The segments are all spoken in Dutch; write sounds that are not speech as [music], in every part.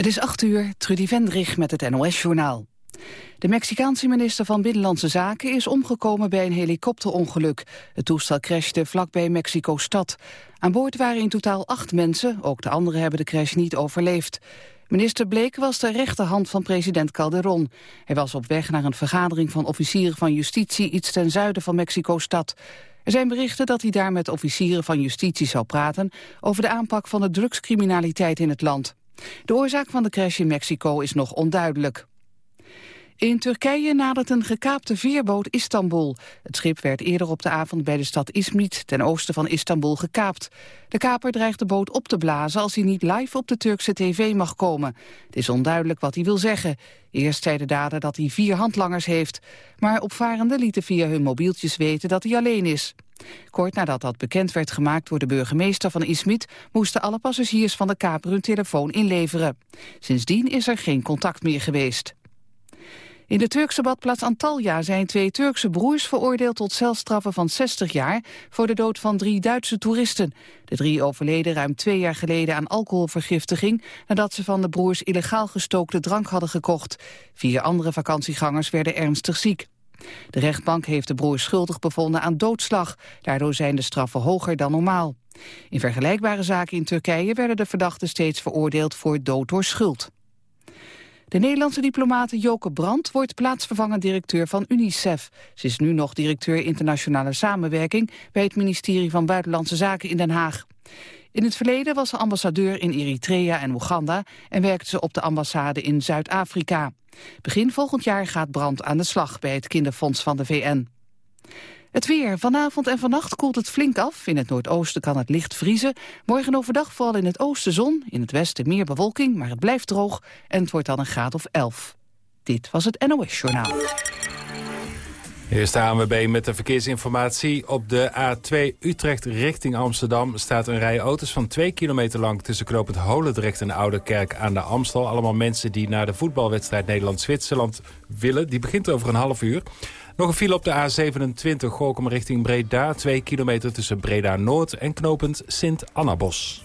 Het is 8 uur, Trudy Vendrich met het NOS-journaal. De Mexicaanse minister van Binnenlandse Zaken is omgekomen bij een helikopterongeluk. Het toestel crashte vlakbij Mexico-stad. Aan boord waren in totaal acht mensen, ook de anderen hebben de crash niet overleefd. Minister Bleek was de rechterhand van president Calderon. Hij was op weg naar een vergadering van officieren van justitie iets ten zuiden van Mexico-stad. Er zijn berichten dat hij daar met officieren van justitie zou praten over de aanpak van de drugscriminaliteit in het land. De oorzaak van de crash in Mexico is nog onduidelijk. In Turkije nadert een gekaapte veerboot Istanbul. Het schip werd eerder op de avond bij de stad Izmit, ten oosten van Istanbul, gekaapt. De kaper dreigt de boot op te blazen als hij niet live op de Turkse tv mag komen. Het is onduidelijk wat hij wil zeggen. Eerst zei de dader dat hij vier handlangers heeft. Maar opvarenden lieten via hun mobieltjes weten dat hij alleen is. Kort nadat dat bekend werd gemaakt door de burgemeester van Izmit... moesten alle passagiers van de kaper hun telefoon inleveren. Sindsdien is er geen contact meer geweest. In de Turkse badplaats Antalya zijn twee Turkse broers veroordeeld tot celstraffen van 60 jaar voor de dood van drie Duitse toeristen. De drie overleden ruim twee jaar geleden aan alcoholvergiftiging nadat ze van de broers illegaal gestookte drank hadden gekocht. Vier andere vakantiegangers werden ernstig ziek. De rechtbank heeft de broers schuldig bevonden aan doodslag. Daardoor zijn de straffen hoger dan normaal. In vergelijkbare zaken in Turkije werden de verdachten steeds veroordeeld voor dood door schuld. De Nederlandse diplomate Joke Brandt wordt plaatsvervangend directeur van UNICEF. Ze is nu nog directeur internationale samenwerking bij het ministerie van Buitenlandse Zaken in Den Haag. In het verleden was ze ambassadeur in Eritrea en Oeganda en werkte ze op de ambassade in Zuid-Afrika. Begin volgend jaar gaat Brandt aan de slag bij het kinderfonds van de VN. Het weer. Vanavond en vannacht koelt het flink af. In het noordoosten kan het licht vriezen. Morgen overdag vooral in het oosten zon. In het westen meer bewolking, maar het blijft droog. En het wordt dan een graad of 11. Dit was het NOS Journaal. Hier is de ANWB met de verkeersinformatie. Op de A2 Utrecht richting Amsterdam staat een rij auto's van 2 kilometer lang... tussen knooppunt Holendrecht en Oude Kerk aan de Amstel. Allemaal mensen die naar de voetbalwedstrijd Nederland-Zwitserland willen. Die begint over een half uur. Nog een file op de A27 Gorkum richting Breda. 2 kilometer tussen Breda Noord en knooppunt Sint-Annabos.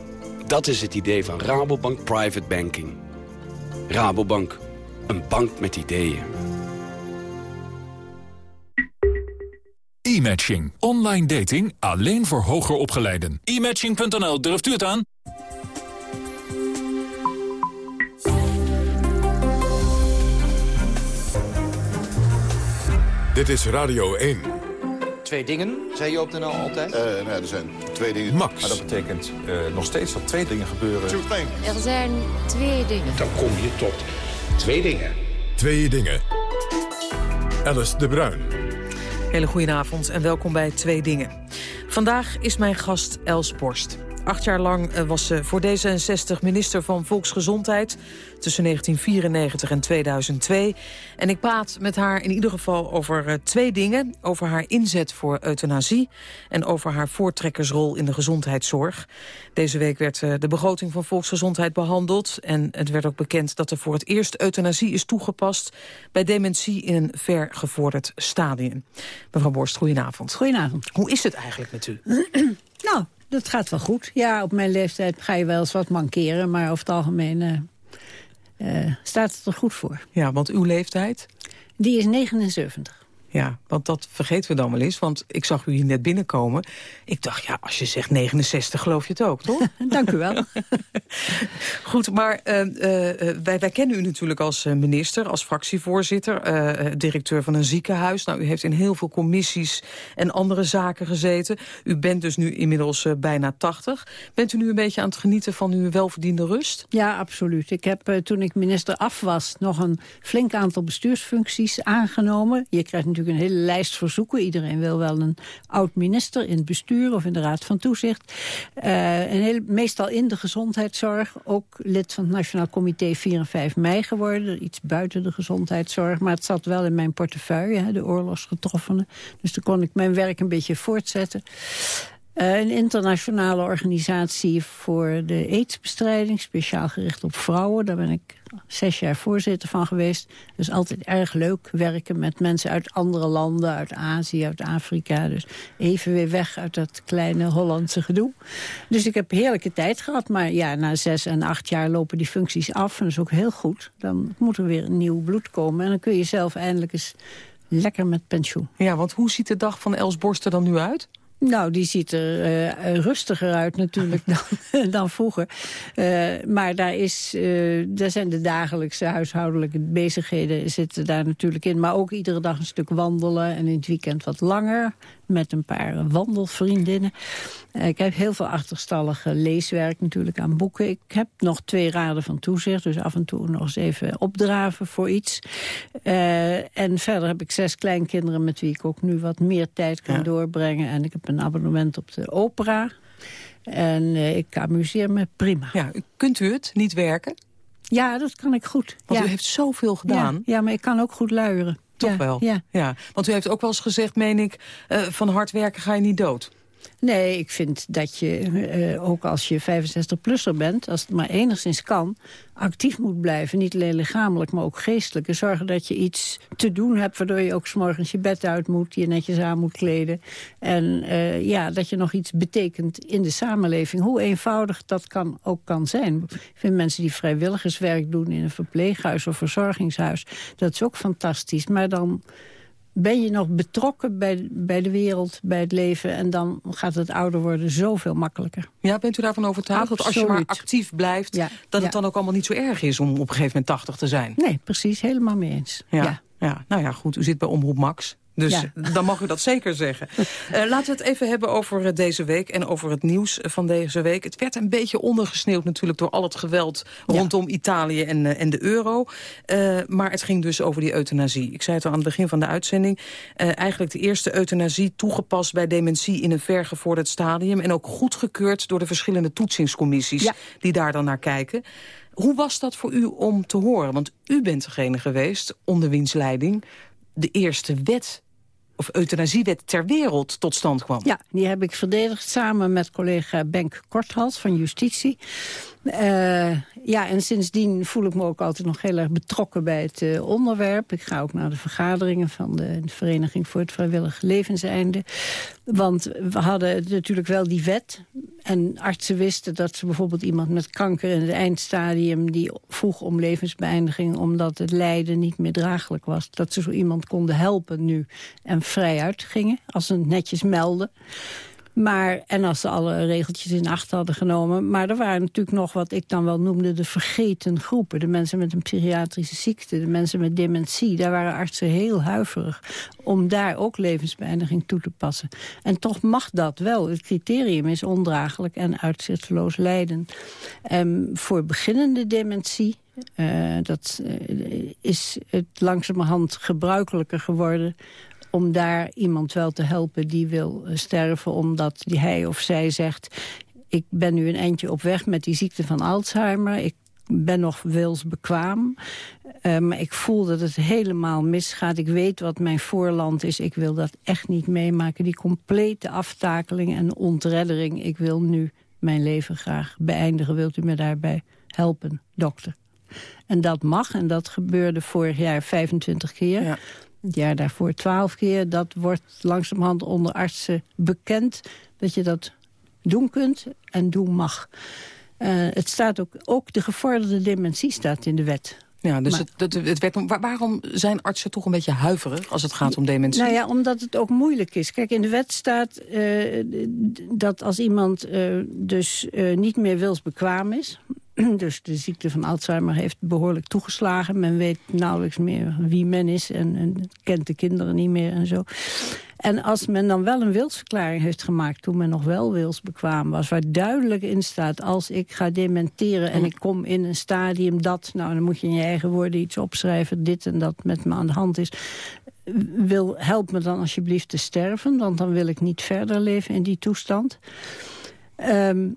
Dat is het idee van Rabobank Private Banking. Rabobank, een bank met ideeën. E-matching. Online dating alleen voor hoger opgeleiden. E-matching.nl, durft u het aan? Dit is Radio 1. Twee dingen, zei je op de NL altijd? Uh, nee, er zijn twee dingen. Max. Maar dat betekent uh, nog steeds dat twee dingen gebeuren. Er zijn twee dingen. Dan kom je tot twee dingen. Twee dingen. Alice de Bruin. Hele goedenavond en welkom bij Twee Dingen. Vandaag is mijn gast Els Borst. Acht jaar lang eh, was ze voor D66 minister van Volksgezondheid... tussen 1994 en 2002. En ik praat met haar in ieder geval over eh, twee dingen. Over haar inzet voor euthanasie... en over haar voortrekkersrol in de gezondheidszorg. Deze week werd eh, de begroting van Volksgezondheid behandeld... en het werd ook bekend dat er voor het eerst euthanasie is toegepast... bij dementie in een vergevorderd stadium. Mevrouw Borst, goedenavond. Goedenavond. Hoe is het eigenlijk met u? [clears throat] nou, dat gaat wel goed. Ja, op mijn leeftijd ga je wel eens wat mankeren... maar over het algemeen uh, uh, staat het er goed voor. Ja, want uw leeftijd? Die is 79. Ja, want dat vergeten we dan wel eens. Want ik zag u hier net binnenkomen. Ik dacht, ja, als je zegt 69, geloof je het ook, toch? [laughs] Dank u wel. [laughs] Goed, maar uh, uh, wij, wij, kennen u natuurlijk als minister, als fractievoorzitter... Uh, directeur van een ziekenhuis. Nou, u heeft in heel veel commissies en andere zaken gezeten. U bent dus nu inmiddels bijna 80. Bent u nu een beetje aan het genieten van uw welverdiende rust? Ja, absoluut. Ik heb toen ik minister af was... nog een flink aantal bestuursfuncties aangenomen. Je krijgt natuurlijk natuurlijk een hele lijst verzoeken. Iedereen wil wel een oud-minister in het bestuur of in de Raad van Toezicht. Uh, heel, meestal in de gezondheidszorg. Ook lid van het Nationaal Comité 4 en 5 mei geworden. Iets buiten de gezondheidszorg. Maar het zat wel in mijn portefeuille, hè, de oorlogsgetroffenen. Dus toen kon ik mijn werk een beetje voortzetten. Uh, een internationale organisatie voor de aidsbestrijding, speciaal gericht op vrouwen. Daar ben ik zes jaar voorzitter van geweest. Dus altijd erg leuk werken met mensen uit andere landen, uit Azië, uit Afrika. Dus even weer weg uit dat kleine Hollandse gedoe. Dus ik heb heerlijke tijd gehad. Maar ja, na zes en acht jaar lopen die functies af. En dat is ook heel goed. Dan moet er weer nieuw bloed komen. En dan kun je zelf eindelijk eens lekker met pensioen. Ja, want hoe ziet de dag van Els Borst er dan nu uit? Nou, die ziet er uh, rustiger uit natuurlijk [laughs] dan, dan vroeger. Uh, maar daar, is, uh, daar zijn de dagelijkse huishoudelijke bezigheden zitten daar natuurlijk in. Maar ook iedere dag een stuk wandelen en in het weekend wat langer met een paar wandelvriendinnen. Ik heb heel veel achterstallige leeswerk natuurlijk aan boeken. Ik heb nog twee raden van toezicht, dus af en toe nog eens even opdraven voor iets. En verder heb ik zes kleinkinderen met wie ik ook nu wat meer tijd kan ja. doorbrengen. En ik heb een abonnement op de opera. En uh, ik amuseer me prima. Ja, kunt u het, niet werken? Ja, dat kan ik goed. Want ja. u heeft zoveel gedaan. Ja, ja, maar ik kan ook goed luieren. Toch ja, wel? Ja. ja. Want u heeft ook wel eens gezegd, meen ik... Uh, van hard werken ga je niet dood. Nee, ik vind dat je, uh, ook als je 65-plusser bent... als het maar enigszins kan, actief moet blijven. Niet alleen lichamelijk, maar ook geestelijk. En zorgen dat je iets te doen hebt... waardoor je ook s'morgens je bed uit moet... je netjes aan moet kleden. En uh, ja, dat je nog iets betekent in de samenleving. Hoe eenvoudig dat kan, ook kan zijn. Ik vind mensen die vrijwilligerswerk doen... in een verpleeghuis of verzorgingshuis... dat is ook fantastisch. Maar dan ben je nog betrokken bij, bij de wereld, bij het leven... en dan gaat het ouder worden zoveel makkelijker. Ja, bent u daarvan overtuigd dat als je maar actief blijft... Ja, dat ja. het dan ook allemaal niet zo erg is om op een gegeven moment 80 te zijn? Nee, precies, helemaal mee eens. Ja. ja. nou ja, goed, u zit bij Omroep Max... Dus ja. [laughs] dan mag u dat zeker zeggen. Uh, [laughs] laten we het even hebben over uh, deze week en over het nieuws van deze week. Het werd een beetje ondergesneeuwd natuurlijk door al het geweld ja. rondom Italië en, uh, en de euro. maar het ging dus over die euthanasie. Ik zei het al aan het begin van de uitzending. eigenlijk de eerste euthanasie toegepast bij dementie in een vergevorderd stadium. En ook goedgekeurd door de verschillende toetsingscommissies ja. die daar dan naar kijken. Hoe was dat voor u om te horen? Want u bent degene geweest, onder wiens leiding de eerste wet of euthanasiewet ter wereld tot stand kwam. Ja, die heb ik verdedigd samen met collega Benk Korthals van Justitie. Uh, ja, en sindsdien voel ik me ook altijd nog heel erg betrokken bij het uh, onderwerp. Ik ga ook naar de vergaderingen van de, de Vereniging voor het Vrijwillig Levenseinde. Want we hadden natuurlijk wel die wet. En artsen wisten dat ze bijvoorbeeld iemand met kanker in het eindstadium... die vroeg om levensbeëindiging omdat het lijden niet meer draaglijk was. Dat ze zo iemand konden helpen nu en vrijuit gingen als ze het netjes melden. Maar, en als ze alle regeltjes in acht hadden genomen. Maar er waren natuurlijk nog wat ik dan wel noemde de vergeten groepen. De mensen met een psychiatrische ziekte, de mensen met dementie. Daar waren artsen heel huiverig om daar ook levensbeëindiging toe te passen. En toch mag dat wel. Het criterium is ondraaglijk en uitzichtloos lijden. Um, voor beginnende dementie uh, dat uh, is het langzamerhand gebruikelijker geworden om daar iemand wel te helpen die wil sterven... omdat hij of zij zegt... ik ben nu een eindje op weg met die ziekte van Alzheimer... ik ben nog wilsbekwaam, uh, maar ik voel dat het helemaal misgaat. Ik weet wat mijn voorland is, ik wil dat echt niet meemaken. Die complete aftakeling en ontreddering. Ik wil nu mijn leven graag beëindigen. Wilt u me daarbij helpen, dokter? En dat mag, en dat gebeurde vorig jaar 25 keer... Ja het jaar daarvoor twaalf keer. Dat wordt langzamerhand onder artsen bekend dat je dat doen kunt en doen mag. Uh, het staat ook, ook de gevorderde dementie staat in de wet. Ja, dus maar, het, het, het werd, waarom zijn artsen toch een beetje huiverig als het gaat om dementie? Nou ja, omdat het ook moeilijk is. Kijk, in de wet staat uh, dat als iemand uh, dus niet meer wilsbekwaam is... [clears throat] Dus de ziekte van Alzheimer heeft behoorlijk toegeslagen. Men weet nauwelijks meer wie men is en, en kent de kinderen niet meer en zo. En als men dan wel een wilsverklaring heeft gemaakt... toen men nog wel wilsbekwaam was... waar duidelijk in staat, als ik ga dementeren... en ik kom in een stadium dat... nou, dan moet je in je eigen woorden iets opschrijven... dit en dat met me aan de hand is wil, help me dan alsjeblieft te sterven... want dan wil ik niet verder leven in die toestand. Ehm,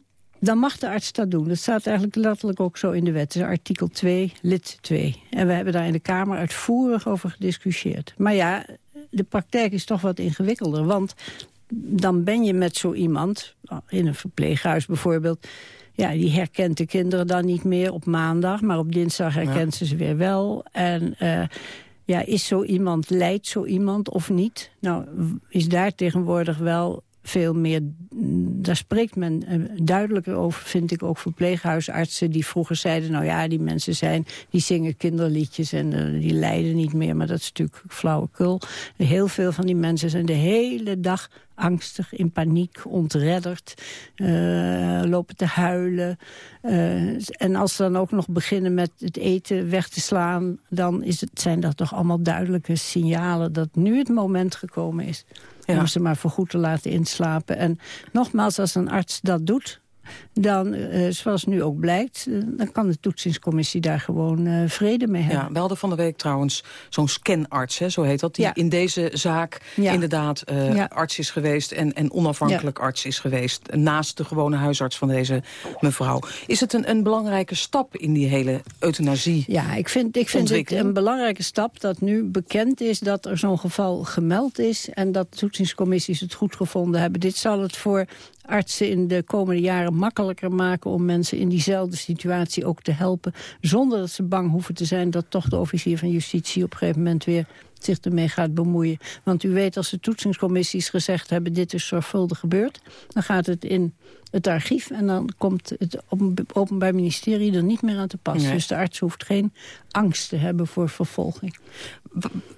dan mag de arts dat doen. Dat staat eigenlijk letterlijk ook zo in de wet. Is artikel 2, lid 2. En we hebben daar in de Kamer uitvoerig over gediscussieerd. Maar ja, de praktijk is toch wat ingewikkelder. Want dan ben je met zo iemand, in een verpleeghuis bijvoorbeeld... Ja, die herkent de kinderen dan niet meer op maandag... maar op dinsdag herkent ze ze weer wel. En uh, ja, is zo iemand, leidt zo iemand of niet? Nou, is daar tegenwoordig wel veel meer... Daar spreekt men eh, duidelijker over, vind ik ook verpleeghuisartsen... die vroeger zeiden, nou ja, die mensen zijn... die zingen kinderliedjes en uh, die lijden niet meer. Maar dat is natuurlijk flauwekul. Heel veel van die mensen zijn de hele dag angstig, in paniek, ontredderd, uh, lopen te huilen. En als ze dan ook nog beginnen met het eten weg te slaan... dan is het, zijn dat toch allemaal duidelijke signalen dat nu het moment gekomen is... Om ze maar voorgoed te laten inslapen. En nogmaals, als een arts dat doet dan, uh, zoals nu ook blijkt... Uh, dan kan de toetsingscommissie daar gewoon uh, vrede mee hebben. Ja, we hadden van de week trouwens zo'n scanarts, hè, zo heet dat... die ja. in deze zaak ja. inderdaad ja. arts is geweest... en, en onafhankelijk arts is geweest... naast de gewone huisarts van deze mevrouw. Is het een, een belangrijke stap in die hele euthanasie Ja, ik vind, ik vind het een belangrijke stap dat nu bekend is... dat er zo'n geval gemeld is... en dat de toetsingscommissies het goed gevonden hebben. Dit zal het voor artsen in de komende jaren makkelijker maken... om mensen in diezelfde situatie ook te helpen... zonder dat ze bang hoeven te zijn dat toch de officier van justitie... op een gegeven moment weer zich ermee gaat bemoeien. Want u weet, als de toetsingscommissies gezegd hebben... dit is zorgvuldig gebeurd, dan gaat het in het archief... en dan komt het Openbaar Ministerie er niet meer aan te passen. Nee. Dus de arts hoeft geen angst te hebben voor vervolging.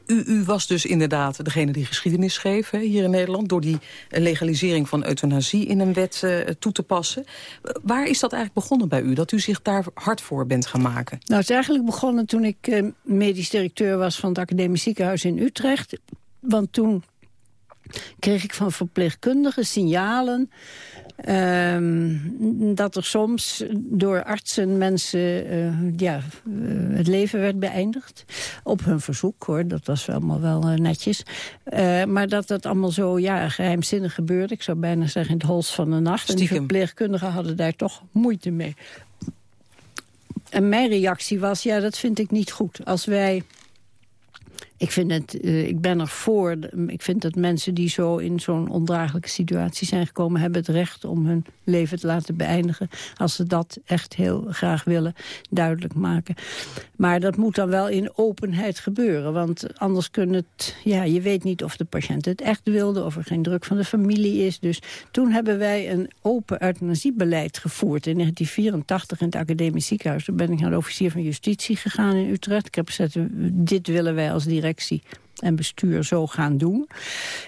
U, u, was dus inderdaad degene die geschiedenis schreef hè, hier in Nederland... door die legalisering van euthanasie in een wet uh, toe te passen. Waar is dat eigenlijk begonnen bij u, dat u zich daar hard voor bent gaan maken? Nou, het is eigenlijk begonnen toen ik uh, medisch directeur was... van het Academisch Ziekenhuis in Utrecht. Want toen kreeg ik van verpleegkundigen signalen... Um, dat er soms door artsen mensen uh, ja, uh, het leven werd beëindigd. Op hun verzoek, hoor. Dat was allemaal wel uh, netjes. maar dat dat allemaal zo ja, geheimzinnig gebeurde. Ik zou bijna zeggen in het hols van de nacht. Stiekem. En die verpleegkundigen hadden daar toch moeite mee. En mijn reactie was, ja, dat vind ik niet goed. Als wij ik, vind het, uh, ik ben ervoor. Ik vind dat mensen die zo in zo'n ondraaglijke situatie zijn gekomen... hebben het recht om hun leven te laten beëindigen. Als ze dat echt heel graag willen duidelijk maken. Maar dat moet dan wel in openheid gebeuren. Want anders kunnen het... Ja, je weet niet of de patiënt het echt wilde... of er geen druk van de familie is. Dus toen hebben wij een open euthanasiebeleid gevoerd. In 1984 in het academisch ziekenhuis. Toen ben ik naar de officier van justitie gegaan in Utrecht. Ik heb gezegd, dit willen wij als directeur en bestuur zo gaan doen.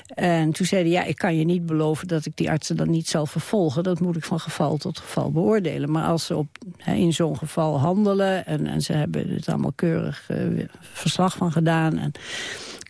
En toen zeiden ja, ik kan je niet beloven dat ik die artsen dan niet zal vervolgen. Dat moet ik van geval tot geval beoordelen. Maar als ze op, in zo'n geval handelen en, en ze hebben het allemaal keurig uh, verslag van gedaan... en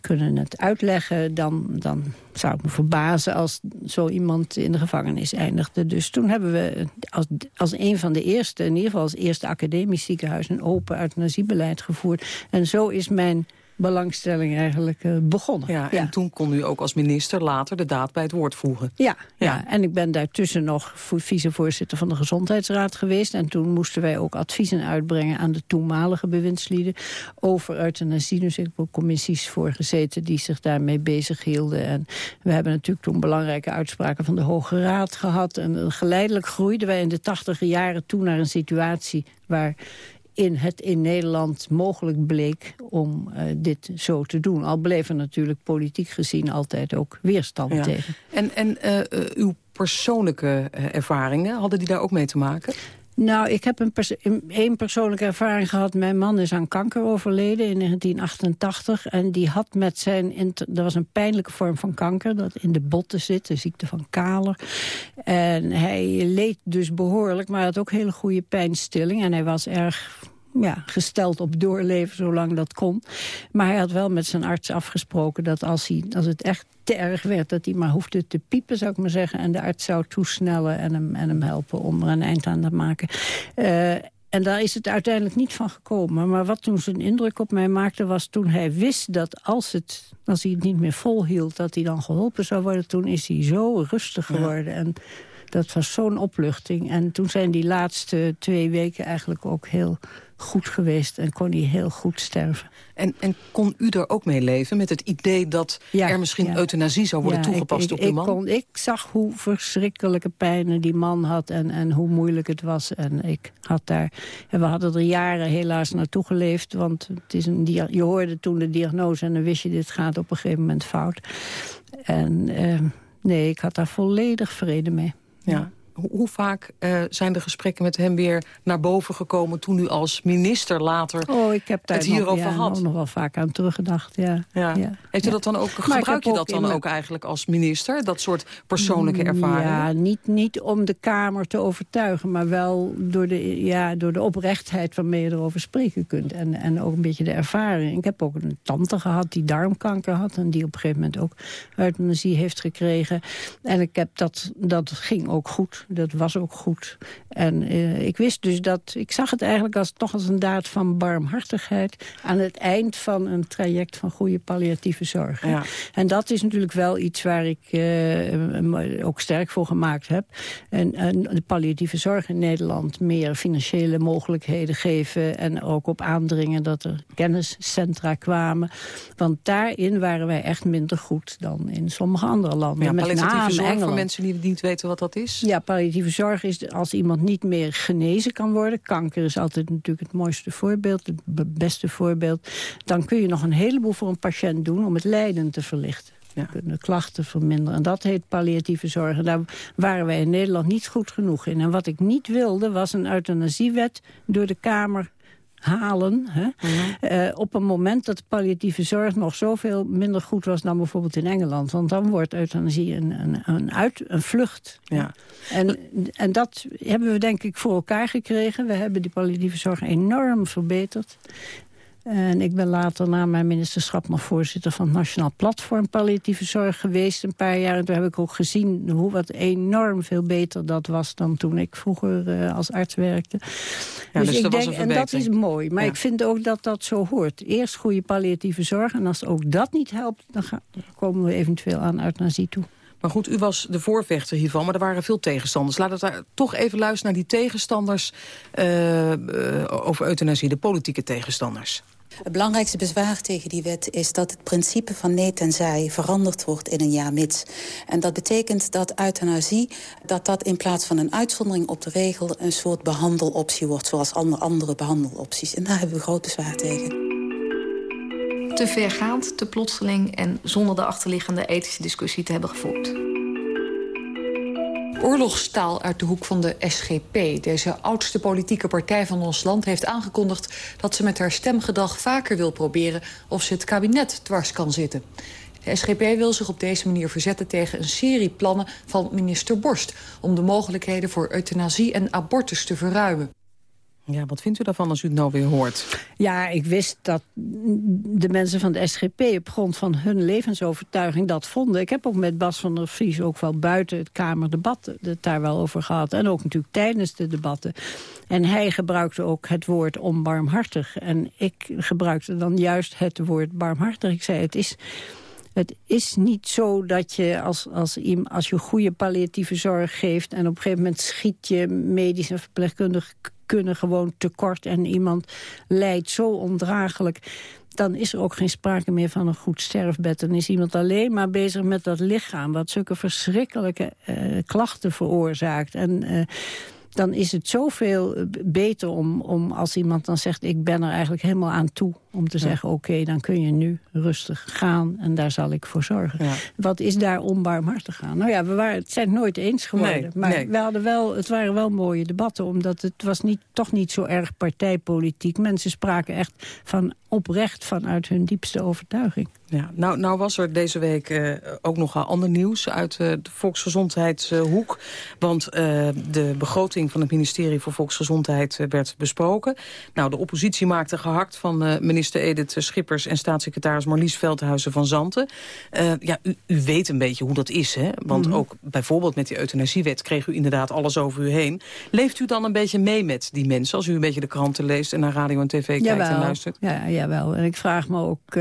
kunnen het uitleggen, dan, dan zou ik me verbazen als zo iemand in de gevangenis eindigde. Dus toen hebben we als, als een van de eerste, in ieder geval als eerste academisch ziekenhuis... een open euthanasiebeleid gevoerd. En zo is mijn belangstelling eigenlijk uh, begonnen. Ja, ja, en toen kon u ook als minister later de daad bij het woord voegen. Ja, ja. ja. en ik ben daartussen nog vicevoorzitter van de Gezondheidsraad geweest. En toen moesten wij ook adviezen uitbrengen aan de toenmalige bewindslieden over euthanasie. Dus ik heb ook commissies voor gezeten die zich daarmee bezig hielden. En we hebben natuurlijk toen belangrijke uitspraken van de Hoge Raad gehad. En geleidelijk groeiden wij in de tachtige jaren toe naar een situatie waar in het in Nederland mogelijk bleek om uh, dit zo te doen. Al bleef er natuurlijk politiek gezien altijd ook weerstand ja. tegen. En, en uh, uw persoonlijke ervaringen, hadden die daar ook mee te maken? Nou, ik heb een, pers een persoonlijke ervaring gehad. Mijn man is aan kanker overleden in 1988. En die had met zijn... Er was een pijnlijke vorm van kanker dat in de botten zit. De ziekte van Kaler. En hij leed dus behoorlijk, maar had ook hele goede pijnstilling. En hij was erg ja, gesteld op doorleven zolang dat kon. Maar hij had wel met zijn arts afgesproken dat als, hij, als het echt te erg werd... dat hij maar hoefde te piepen, zou ik maar zeggen. En de arts zou toesnellen en hem, en hem helpen om er een eind aan te maken. Uh, en daar is het uiteindelijk niet van gekomen. Maar wat toen zijn indruk op mij maakte was toen hij wist dat als, het, als hij het niet meer volhield... dat hij dan geholpen zou worden, toen is hij zo rustig geworden. En dat was zo'n opluchting. En toen zijn die laatste twee weken eigenlijk ook heel goed geweest en kon hij heel goed sterven. En, en kon u er ook mee leven met het idee dat er misschien euthanasie zou worden toegepast op de man? Ik, kon, ik zag hoe verschrikkelijke pijnen die man had en, en hoe moeilijk het was. En ik had daar, en we hadden er jaren helaas naartoe geleefd, want het is een, je hoorde toen de diagnose en dan wist je dit gaat op een gegeven moment fout. En uh, nee, ik had daar volledig vrede mee. Ja hoe vaak uh, zijn de gesprekken met hem weer naar boven gekomen... toen u als minister later oh, ik heb daar het hierover nog, ja, had? nog wel vaak aan teruggedacht, ja. ja. ja. Heeft u dat dan ook, gebruik je dat dan ook eigenlijk als minister? Dat soort persoonlijke mm, ervaringen? Ja, niet, niet om de Kamer te overtuigen... maar wel door de, ja, door de oprechtheid waarmee je erover spreken kunt. En, en ook een beetje de ervaring. Ik heb ook een tante gehad die darmkanker had... en die op een gegeven moment ook euthanasie heeft gekregen. En ik heb dat, dat ging ook goed dat was ook goed. En uh, ik wist dus dat... Ik zag het eigenlijk als, toch als een daad van barmhartigheid... aan het eind van een traject van goede palliatieve zorg. Ja. En dat is natuurlijk wel iets waar ik uh, ook sterk voor gemaakt heb. En, en, de palliatieve zorg in Nederland meer financiële mogelijkheden geven... en ook op aandringen dat er kenniscentra kwamen. Want daarin waren wij echt minder goed dan in sommige andere landen. Ja, palliatieve zorg voor mensen die niet weten wat dat is? Ja, palliatieve zorg is als iemand niet meer genezen kan worden. Kanker is altijd natuurlijk het mooiste voorbeeld, het beste voorbeeld. Dan kun je nog een heleboel voor een patiënt doen om het lijden te verlichten. Ja. De klachten verminderen. En dat heet palliatieve zorg. En daar waren wij in Nederland niet goed genoeg in. En wat ik niet wilde was een euthanasiewet door de Kamer halen. Hè? Mhm. Eh, op een moment dat de palliatieve zorg nog zoveel minder goed was... dan bijvoorbeeld in Engeland. Want dan wordt euthanasie een, een, een, uit, een vlucht. Ja. En, en dat hebben we denk ik voor elkaar gekregen. We hebben die palliatieve zorg enorm verbeterd. En ik ben later na mijn ministerschap nog voorzitter van het Nationaal Platform Palliatieve Zorg geweest een paar jaar. En toen heb ik ook gezien hoe wat enorm veel beter dat was dan toen ik vroeger uh, als arts werkte. Ja, dus, dus ik denk, en dat is mooi. Maar ik vind ook dat dat zo hoort. Eerst goede palliatieve zorg. En als ook dat niet helpt, dan, gaan, dan komen we eventueel aan euthanasie toe. Maar goed, u was de voorvechter hiervan, maar er waren veel tegenstanders. Laten we daar toch even luisteren naar die tegenstanders uh, uh, over euthanasie, de politieke tegenstanders. Het belangrijkste bezwaar tegen die wet is dat het principe van nee tenzij veranderd wordt in een ja mits. En dat betekent dat euthanasie, dat dat in plaats van een uitzondering op de regel een soort behandeloptie wordt, zoals andere, andere behandelopties. En daar hebben we groot bezwaar tegen. Te vergaand, te plotseling en zonder de achterliggende ethische discussie te hebben gevoerd oorlogstaal uit de hoek van de SGP. Deze oudste politieke partij van ons land heeft aangekondigd... dat ze met haar stemgedag vaker wil proberen of ze het kabinet dwars kan zitten. De SGP wil zich op deze manier verzetten tegen een serie plannen van minister Borst... om de mogelijkheden voor euthanasie en abortus te verruimen. Ja, wat vindt u daarvan als u het nou weer hoort? Ja, ik wist dat de mensen van de SGP op grond van hun levensovertuiging dat vonden. Ik heb ook met Bas van der Vries ook wel buiten het Kamerdebat het daar wel over gehad. En ook natuurlijk tijdens de debatten. En hij gebruikte ook het woord onbarmhartig. En ik gebruikte dan juist het woord barmhartig. Ik zei, het is... Het is niet zo dat je als, als, als je goede palliatieve zorg geeft... en op een gegeven moment schiet je medisch en verpleegkundig kunnen gewoon tekort en iemand lijdt zo ondraaglijk dan is er ook geen sprake meer van een goed sterfbed. Dan is iemand alleen maar bezig met dat lichaam... wat zulke verschrikkelijke uh, klachten veroorzaakt. En uh, dan is het zoveel eh, beter om, om als iemand dan zegt... ik ben er eigenlijk helemaal aan toe om te zeggen... oké, dan kun je nu rustig gaan en daar zal ik voor zorgen. Wat is daar onbarmhartig aan? Nou ja, we waren, het zijn nooit eens geworden. maar We hadden wel, het waren wel mooie debatten... omdat het was niet, toch niet zo erg partijpolitiek. Mensen spraken echt van oprecht vanuit hun diepste overtuiging. Ja, nou, nou was er deze week uh, ook nogal ander nieuws uit uh, de volksgezondheidshoek. want uh, de begroting van het ministerie voor Volksgezondheid werd besproken. Nou, de oppositie maakte gehakt van minister Edith Schippers... en staatssecretaris Marlies Veldhuizen van Zanten. ja, u, u, weet een beetje hoe dat is, hè? Want mm -hmm. ook bijvoorbeeld met die euthanasiewet kreeg u inderdaad alles over u heen. Leeft u dan een beetje mee met die mensen... als u een beetje de kranten leest en naar radio en tv kijkt jawel. en luistert? Ja, jawel. En ik vraag me ook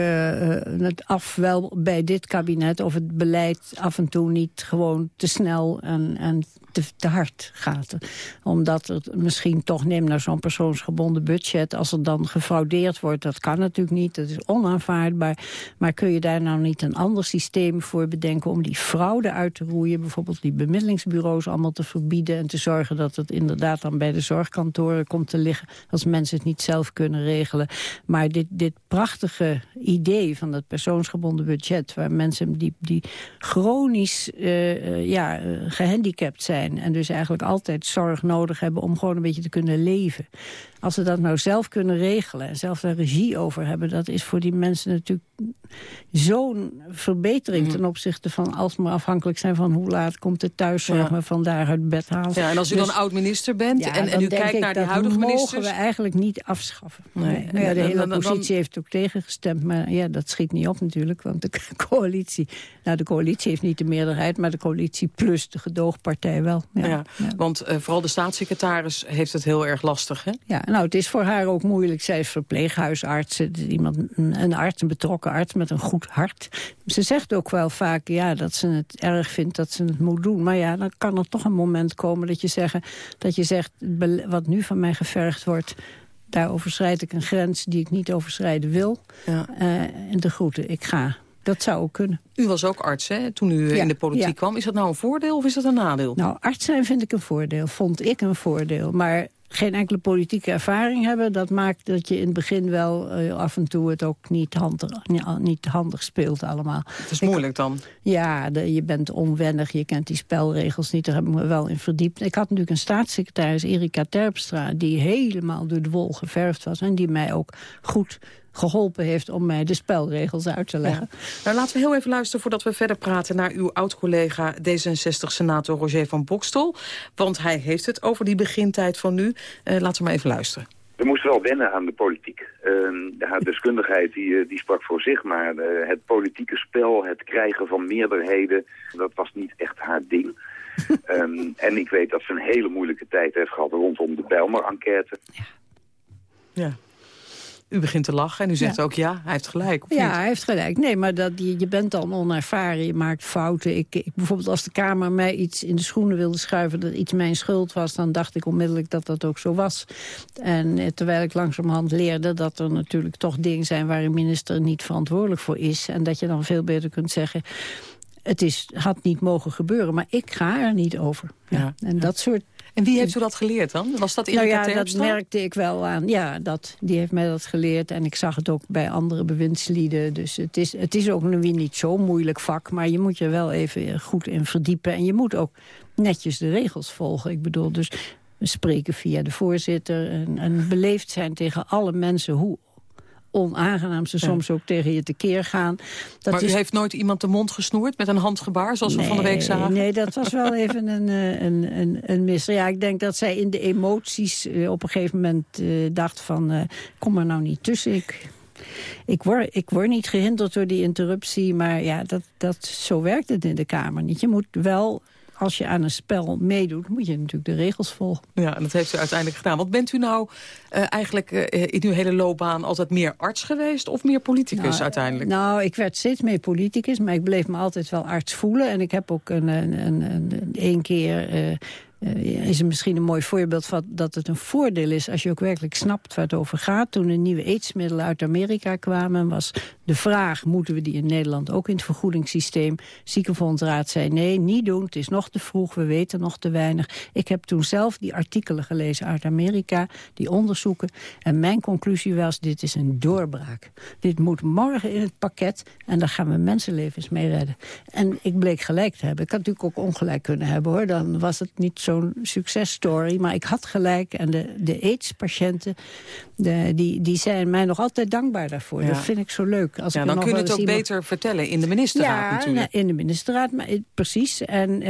af wel bij dit kabinet of het beleid af en toe niet gewoon te snel en, en te, te hard gaat. Omdat het misschien toch, neem naar zo'n persoonsgebonden budget... als er dan gefraudeerd wordt, dat kan natuurlijk niet, dat is onaanvaardbaar. Maar kun je daar nou niet een ander systeem voor bedenken... om die fraude uit te roeien, bijvoorbeeld die bemiddelingsbureaus allemaal te verbieden... en te zorgen dat het inderdaad dan bij de zorgkantoren komt te liggen... als mensen het niet zelf kunnen regelen. Maar dit, dit prachtige idee van dat persoonsgebonden budget... waar mensen die, die chronisch uh, uh, ja, uh, gehandicapt zijn en dus eigenlijk altijd zorg nodig hebben om gewoon een beetje te kunnen leven. Als ze dat nou zelf kunnen regelen en zelf daar regie over hebben... dat is voor die mensen natuurlijk zo'n verbetering mm. ten opzichte van... als maar afhankelijk zijn van hoe laat komt het thuiszorg... Ja. vandaar uit bed halen. Ja, en als u dus, dan oud-minister bent ja, en, en, u kijkt naar die huidige ministers... mogen we eigenlijk niet afschaffen. Nee. nee. Ja, de hele oppositie heeft ook tegengestemd. Maar ja, dat schiet niet op natuurlijk, want de [laughs] coalitie... Nou, de coalitie heeft niet de meerderheid... maar de coalitie plus de gedoogpartij wel. Ja, want uh, vooral de staatssecretaris heeft het heel erg lastig, hè? Ja, nou, het is voor haar ook moeilijk. Zij is verpleeghuisarts, iemand, een arts, een betrokken arts met een goed hart. Ze zegt ook wel vaak ja, dat ze het erg vindt dat ze het moet doen. Maar ja, dan kan er toch een moment komen dat je, zeggen, dat je zegt... wat nu van mij gevergd wordt, daar overschrijd ik een grens die ik niet overschrijden wil. Ja. Uh, en de groeten, ik ga. Dat zou ook kunnen. U was ook arts, hè, toen u ja, in de politiek ja. kwam. Is dat nou een voordeel of is dat een nadeel? Nou, arts zijn vind ik een voordeel. Vond ik een voordeel. Maar geen enkele politieke ervaring hebben... dat maakt dat je in het begin wel uh, af en toe het ook niet handig, niet handig speelt allemaal. Het is moeilijk dan? Ja, de, je bent onwennig, je kent die spelregels niet. Daar heb ik me wel in verdiept. Ik had natuurlijk een staatssecretaris, Erika Terpstra... die helemaal door de wol geverfd was en die mij ook goed geholpen heeft om mij de spelregels uit te leggen. Ja. Nou, laten we heel even luisteren voordat we verder praten... naar uw oud-collega D66-senator Roger van Bokstel. Want hij heeft het over die begintijd van nu. Uh, laten we maar even luisteren. We moesten wel wennen aan de politiek. Uh, haar deskundigheid die, die sprak voor zich, maar uh, het politieke spel, het krijgen van meerderheden, dat was niet echt haar ding. um, [laughs] en ik weet dat ze een hele moeilijke tijd heeft gehad rondom de Bijlmer-enquête. Ja. ja. U begint te lachen en u zegt ja. ook ja, hij heeft gelijk. ja, niet? hij heeft gelijk. Nee, maar dat, je, je bent dan onervaren, je maakt fouten. Ik, ik, bijvoorbeeld als de Kamer mij iets in de schoenen wilde schuiven... dat iets mijn schuld was, dan dacht ik onmiddellijk dat dat ook zo was. En eh, terwijl ik langzamerhand leerde dat er natuurlijk toch dingen zijn... waar een minister niet verantwoordelijk voor is. En dat je dan veel beter kunt zeggen het is, had niet mogen gebeuren, maar ik ga er niet over. Ja. ja. En dat soort en wie heeft u dat geleerd dan? Was dat Erika nou ja, dat merkte ik wel aan. Ja, dat, die heeft mij dat geleerd. En ik zag het ook bij andere bewindslieden. Dus het is, het is ook een niet zo'n moeilijk vak. Maar je moet je wel even goed in verdiepen. En je moet ook netjes de regels volgen. Ik bedoel, dus we spreken via de voorzitter. En, en beleefd zijn tegen alle mensen, hoe onaangenaam ze soms ook tegen je tekeer gaan. Dat maar u heeft nooit iemand de mond gesnoerd met een handgebaar, zoals nee, we van de week zagen? Nee, dat was wel even een, een, een, een mis. Ja, ik denk dat zij in de emoties uh, op een gegeven moment uh, dacht van... Uh, kom er nou niet tussen, ik... Ik word, ik word niet gehinderd door die interruptie, maar ja, dat, dat, zo werkt het in de Kamer niet. Je moet wel als je aan een spel meedoet, moet je natuurlijk de regels volgen. Ja, en dat heeft u uiteindelijk gedaan. Want bent u nou uh, eigenlijk uh, in uw hele loopbaan altijd meer arts geweest... of meer politicus nou, uiteindelijk? Nou, ik werd steeds meer politicus, maar ik bleef me altijd wel arts voelen. En ik heb ook een, een, een, een, een keer... Uh, uh, is er misschien een mooi voorbeeld van dat het een voordeel is... als je ook werkelijk snapt waar het over gaat. Toen de nieuwe aidsmiddelen uit Amerika kwamen... was de vraag, moeten we die in Nederland ook in het vergoedingssysteem? Ziekenfondsraad zei nee, niet doen, het is nog te vroeg, we weten nog te weinig. Ik heb toen zelf die artikelen gelezen uit Amerika, die onderzoeken. En mijn conclusie was, dit is een doorbraak. Dit moet morgen in het pakket en daar gaan we mensenlevens mee redden. En ik bleek gelijk te hebben. Ik had natuurlijk ook ongelijk kunnen hebben, hoor. Dan was het niet zo'n successtory. Maar ik had gelijk en de, de AIDS-patiënten... die, die zijn mij nog altijd dankbaar daarvoor. Dat vind ik zo leuk. Als ja, dan kun je het ook beter vertellen in de ministerraad ja, natuurlijk. in de ministerraad, maar, precies. En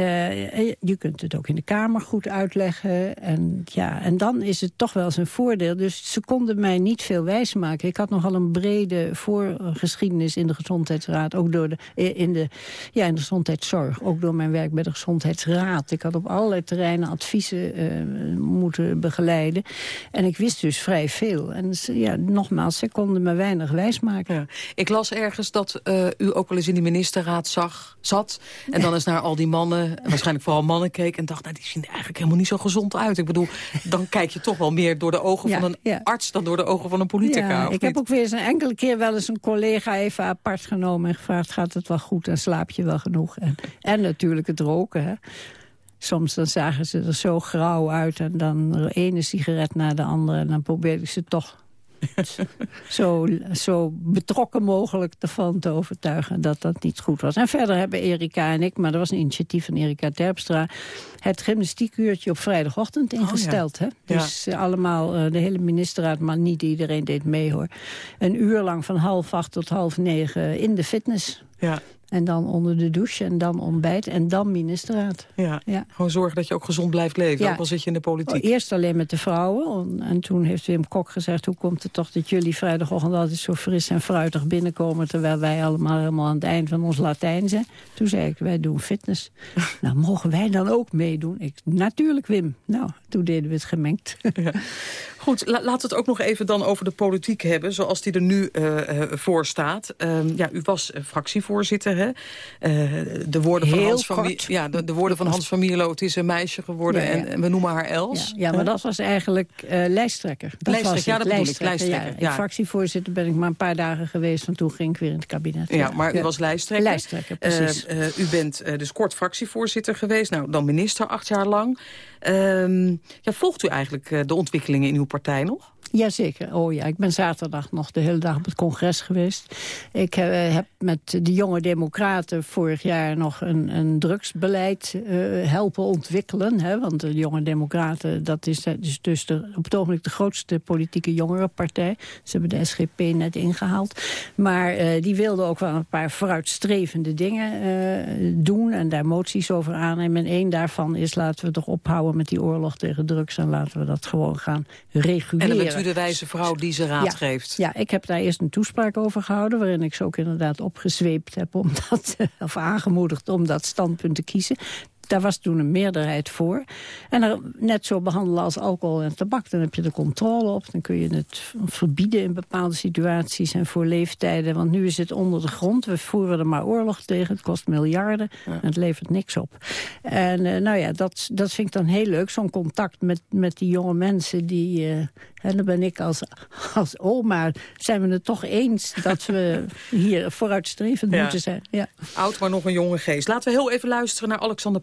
je kunt het ook in de Kamer goed uitleggen. En, ja, en dan is het toch wel zijn voordeel. Dus ze konden mij niet veel wijsmaken. Ik had nogal een brede voorgeschiedenis in de Gezondheidsraad. Ook door de, in, de, ja, in de gezondheidszorg. Ook door mijn werk bij de Gezondheidsraad. Ik had op allerlei terreinen adviezen uh, moeten begeleiden. En ik wist dus vrij veel. En ja, nogmaals, ze konden me weinig wijsmaken. Ja. Ik las ergens dat uh, u ook wel eens in die ministerraad zag, zat. En dan eens naar al die mannen, waarschijnlijk vooral mannen keek... en dacht, nou, die zien er eigenlijk helemaal niet zo gezond uit. Ik bedoel, dan kijk je toch wel meer door de ogen van een arts... dan door de ogen van een politica. Ik heb ook weer eens een enkele keer wel eens een collega even apart genomen... en gevraagd, gaat het wel goed en slaap je wel genoeg? En, en natuurlijk het roken, hè. Soms dan zagen ze er zo grauw uit en dan de ene sigaret na de andere... en dan probeerde ik ze toch [laughs] zo, zo betrokken mogelijk ervan te overtuigen dat dat niet goed was. En verder hebben Erika en ik, maar dat was een initiatief van Erika Terpstra... het gymnastiekuurtje op vrijdagochtend oh ingesteld. hè? Dus ja. allemaal, uh, de hele ministerraad, maar niet iedereen deed mee hoor. Een uur lang van half acht tot half negen in de fitness. Ja. En dan onder de douche en dan ontbijt en dan ministerraad. Ja, ja. gewoon zorgen dat je ook gezond blijft leven, ja. ook al zit je in de politiek. Oh, eerst alleen met de vrouwen. En toen heeft Wim Kok gezegd... hoe komt het toch dat jullie vrijdagochtend altijd zo fris en fruitig binnenkomen... terwijl wij allemaal helemaal aan het eind van ons Latijn zijn. Toen zei ik, wij doen fitness. [laughs] nou, mogen wij dan ook meedoen? Ik, natuurlijk, Wim. Nou, toen deden we het gemengd. Ja. [laughs] Goed, la laten we het ook nog even dan over de politiek hebben... zoals die er nu uh, voor staat. Uh, ja, u was fractievoorzitter, hè? de woorden van Hans van, ja, de, de, woorden van Hans van Mierlo... het is een meisje geworden ja, ja. En, we noemen haar Els. Ja, maar dat was eigenlijk lijsttrekker. Dat lijsttrekker, was ja, dat ik. Lijsttrekker, ja. Fractievoorzitter ben ik maar een paar dagen geweest... en toen ging ik weer in het kabinet. Ja, maar u was lijsttrekker. Lijsttrekker, precies. u bent dus kort fractievoorzitter geweest. Nou, dan minister acht jaar lang. Um, ja, volgt u eigenlijk de ontwikkelingen in uw partij nog? Jazeker. Oh ja, ik ben zaterdag nog de hele dag op het congres geweest. Ik uh, heb met de jonge democraten vorig jaar nog een, een drugsbeleid uh, helpen ontwikkelen. Hè, want de jonge democraten, dat is, is dus de, op het ogenblik de grootste politieke jongerenpartij. Ze hebben de SGP net ingehaald. Maar die wilden ook wel een paar vooruitstrevende dingen doen en daar moties over aannemen. En één daarvan is laten we toch ophouden met die oorlog tegen drugs en laten we dat gewoon gaan reguleren u de wijze vrouw die ze raad ja, geeft. Ja, ik heb daar eerst een toespraak over gehouden... waarin ik ze ook inderdaad opgezweept heb om [laughs] dat, of aangemoedigd om dat standpunt te kiezen. Daar was toen een meerderheid voor. En er net zo behandelen als alcohol en tabak. Dan heb je de controle op. Dan kun je het verbieden in bepaalde situaties en voor leeftijden. Want nu is het onder de grond. We voeren er maar oorlog tegen. Het kost miljarden. En het levert niks op. En uh, nou ja, dat, dat vind ik dan heel leuk. Zo'n contact met, met die jonge mensen die... Uh, en dan ben ik als, als oma, zijn we het toch eens dat we [laughs] hier vooruitstrevend ja. moeten zijn. Ja. Oud, maar nog een jonge geest. Laten we heel even luisteren naar Alexander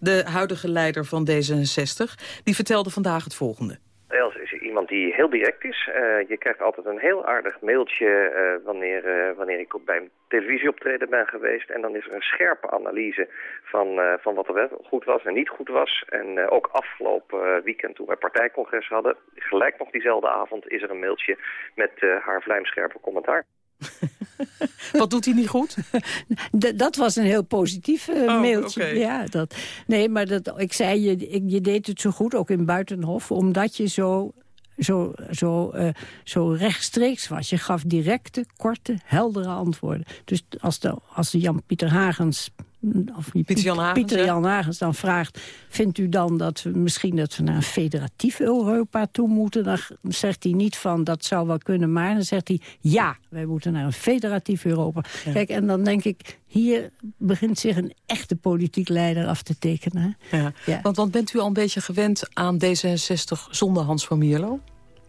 De huidige leider van D66. Die vertelde vandaag het volgende. Els is iemand die heel direct is. Uh, je krijgt altijd een heel aardig mailtje uh, wanneer, uh, wanneer ik bij een televisieoptreden ben geweest. En dan is er een scherpe analyse van, van wat er wel goed was en niet goed was. En ook afgelopen weekend toen wij partijcongres hadden, gelijk nog diezelfde avond is er een mailtje met haar vlijmscherpe commentaar. Wat doet hij niet goed? [laughs] dat was een heel positief uh, oh, mailtje. Okay. Ja, dat, nee, maar dat, ik zei, je, je deed het zo goed, ook in Buitenhof... omdat je zo zo, zo, uh, zo rechtstreeks was. Je gaf directe, korte, heldere antwoorden. Dus als de, als de Jan-Pieter Hagens of Pieter Jan Hagens, Pieter Jan Hagens dan vraagt... vindt u dan dat we misschien dat we naar een federatief Europa toe moeten? Dan zegt hij niet van dat zou wel kunnen, maar dan zegt hij... ja, wij moeten naar een federatief Europa. Kijk, en dan denk ik, hier begint zich een echte politiek leider af te tekenen. Ja. ja. Want, want bent u al een beetje gewend aan D66 zonder Hans van Mierlo?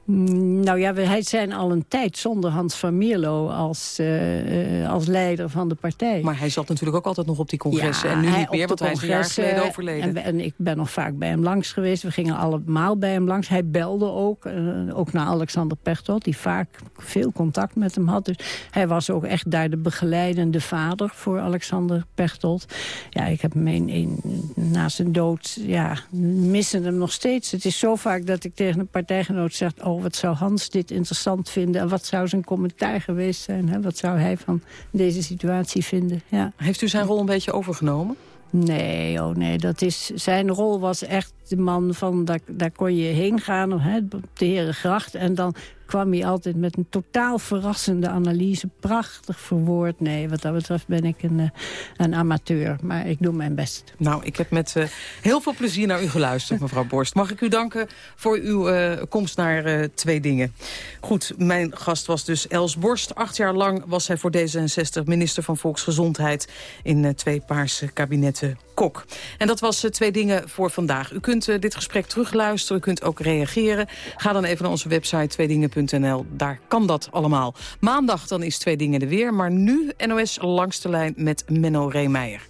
Mm, nou ja, wij zijn al een tijd zonder Hans van Mierlo als, uh, uh, als leider van de partij. Maar hij zat natuurlijk ook altijd nog op die congressen. Ja, en nu niet meer, want hij is een jaar geleden overleden. En, en, ik ben nog vaak bij hem langs geweest. We gingen allemaal bij hem langs. Hij belde ook, uh, ook naar Alexander Pechtold... die vaak veel contact met hem had. Dus hij was ook echt daar de begeleidende vader voor Alexander Pechtold. Ja, ik heb hem na zijn dood... ja, missen hem nog steeds. Het is zo vaak dat ik tegen een partijgenoot zeg... Oh, wat zou Hans dit interessant vinden... en wat zou zijn commentaar geweest zijn? Hè? Wat zou hij van deze situatie vinden? Ja. Heeft u zijn rol een beetje overgenomen? Nee, oh nee, dat is, zijn rol was echt de man van, daar, daar kon je heen gaan, hè, op de Herengracht. En dan kwam hij altijd met een totaal verrassende analyse. Prachtig verwoord. Nee, wat dat betreft ben ik een, eh, een amateur. Maar ik doe mijn best. Nou, ik heb met uh, heel veel plezier naar u geluisterd, mevrouw [laughs] Borst. Mag ik u danken voor uw uh, komst naar Twee Dingen. Goed, mijn gast was dus Els Borst. Acht jaar lang was zij voor D66 minister van Volksgezondheid... in twee paarse kabinetten Kok. En dat was Twee Dingen voor vandaag. U kunt dit gesprek terugluisteren, u kunt ook reageren. Ga dan even naar onze website tweedingen.nl daar kan dat allemaal. Maandag dan is Twee Dingen er weer. Maar nu NOS langs de lijn met Menno Reemeijer.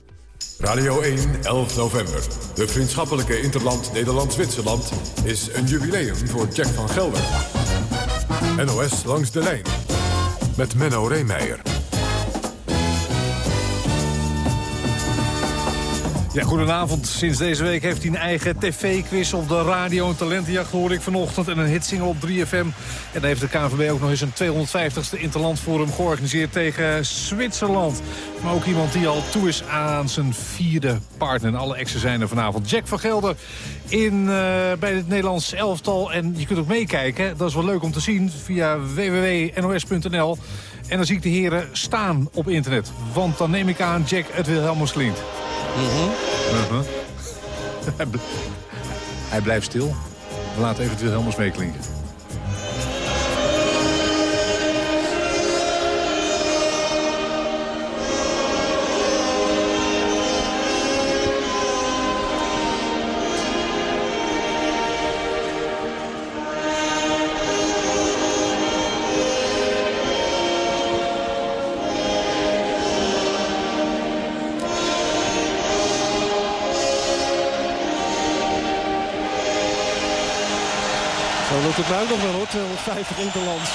Radio 1, 11 november. De vriendschappelijke Interland Nederland-Zwitserland is een jubileum voor Jack van Gelder. NOS langs de lijn met Menno Reemeijer. Ja, goedenavond. Sinds deze week heeft hij een eigen tv-quiz op de radio. Een talentenjacht hoorde ik vanochtend en een hitsingle op 3FM. En dan heeft de KNVB ook nog eens een 250ste Interlandforum georganiseerd tegen Zwitserland. Maar ook iemand die al toe is aan zijn vierde partner. En alle exen zijn er vanavond. Jack van Gelder in, uh, bij het Nederlands elftal. En je kunt ook meekijken. Dat is wel leuk om te zien via www.nos.nl. En dan zie ik de heren staan op internet. Want dan neem ik aan Jack het Wilhelmus klinkt. [laughs] Uh Hij blijft stil. We laten even het Wilhelmus meeklinken. Het nou nog wel hoor, 250 interlands.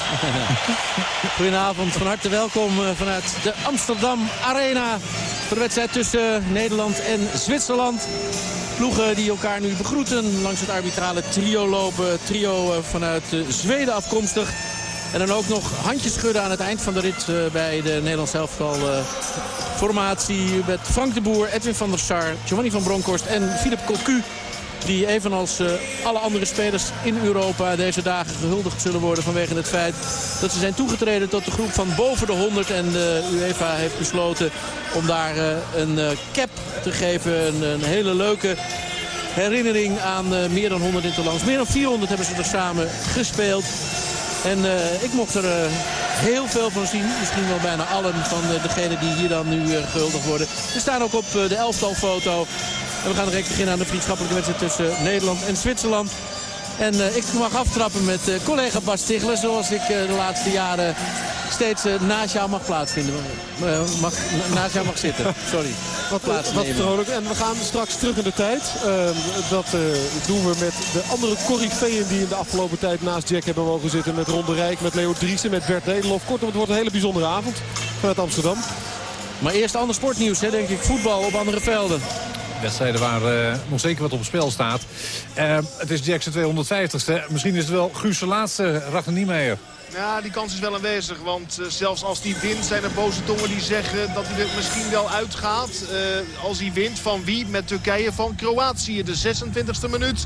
[laughs] Goedenavond, van harte welkom eh, vanuit de Amsterdam Arena. Voor de wedstrijd tussen Nederland en Zwitserland. Ploegen die elkaar nu begroeten langs het arbitrale trio lopen. Trio eh, vanuit Zweden afkomstig. En dan ook nog handjes schudden aan het eind van de rit eh, bij de Nederlands elftal formatie. Met Frank de Boer, Edwin van der Sar, Giovanni van Bronckhorst en Philip Cocu die evenals uh, alle andere spelers in Europa deze dagen gehuldigd zullen worden vanwege het feit dat ze zijn toegetreden tot de groep van boven de 100. En de UEFA heeft besloten om daar uh, een cap te geven. Een, hele leuke herinnering aan meer dan 100 interlands. Meer dan 400 hebben ze er samen gespeeld. En ik mocht er heel veel van zien. Misschien wel bijna allen van degenen die hier dan nu gehuldigd worden. Ze staan ook op de elftalfoto en we gaan direct beginnen aan de vriendschappelijke wedstrijd tussen Nederland en Zwitserland. En uh, ik mag aftrappen met uh, collega Bas Stigler, zoals ik uh, de laatste jaren steeds naast jou mag plaatsvinden. mag, naast jou mag zitten, [laughs] sorry. Wat, wat vrolijk. En we gaan straks terug in de tijd. Ehm, dat doen we met de andere corifeeën die in de afgelopen tijd naast Jack hebben mogen zitten. Met Ron de Rijk, met Leo Driessen, met Bert Nederlof. Kortom, het wordt een hele bijzondere avond vanuit Amsterdam. Maar eerst ander sportnieuws, hè, denk ik. Voetbal op andere velden wedstrijden waar uh, nog zeker wat op spel staat. Uh, het is Jackson 250ste. Misschien is het wel Guus' laatste, Ragnar Niemeyer. Ja, die kans is wel aanwezig. Want uh, zelfs als hij wint zijn er boze tongen die zeggen dat hij er misschien wel uitgaat. Als hij wint van wie? Met Turkije van Kroatië. De 26e minuut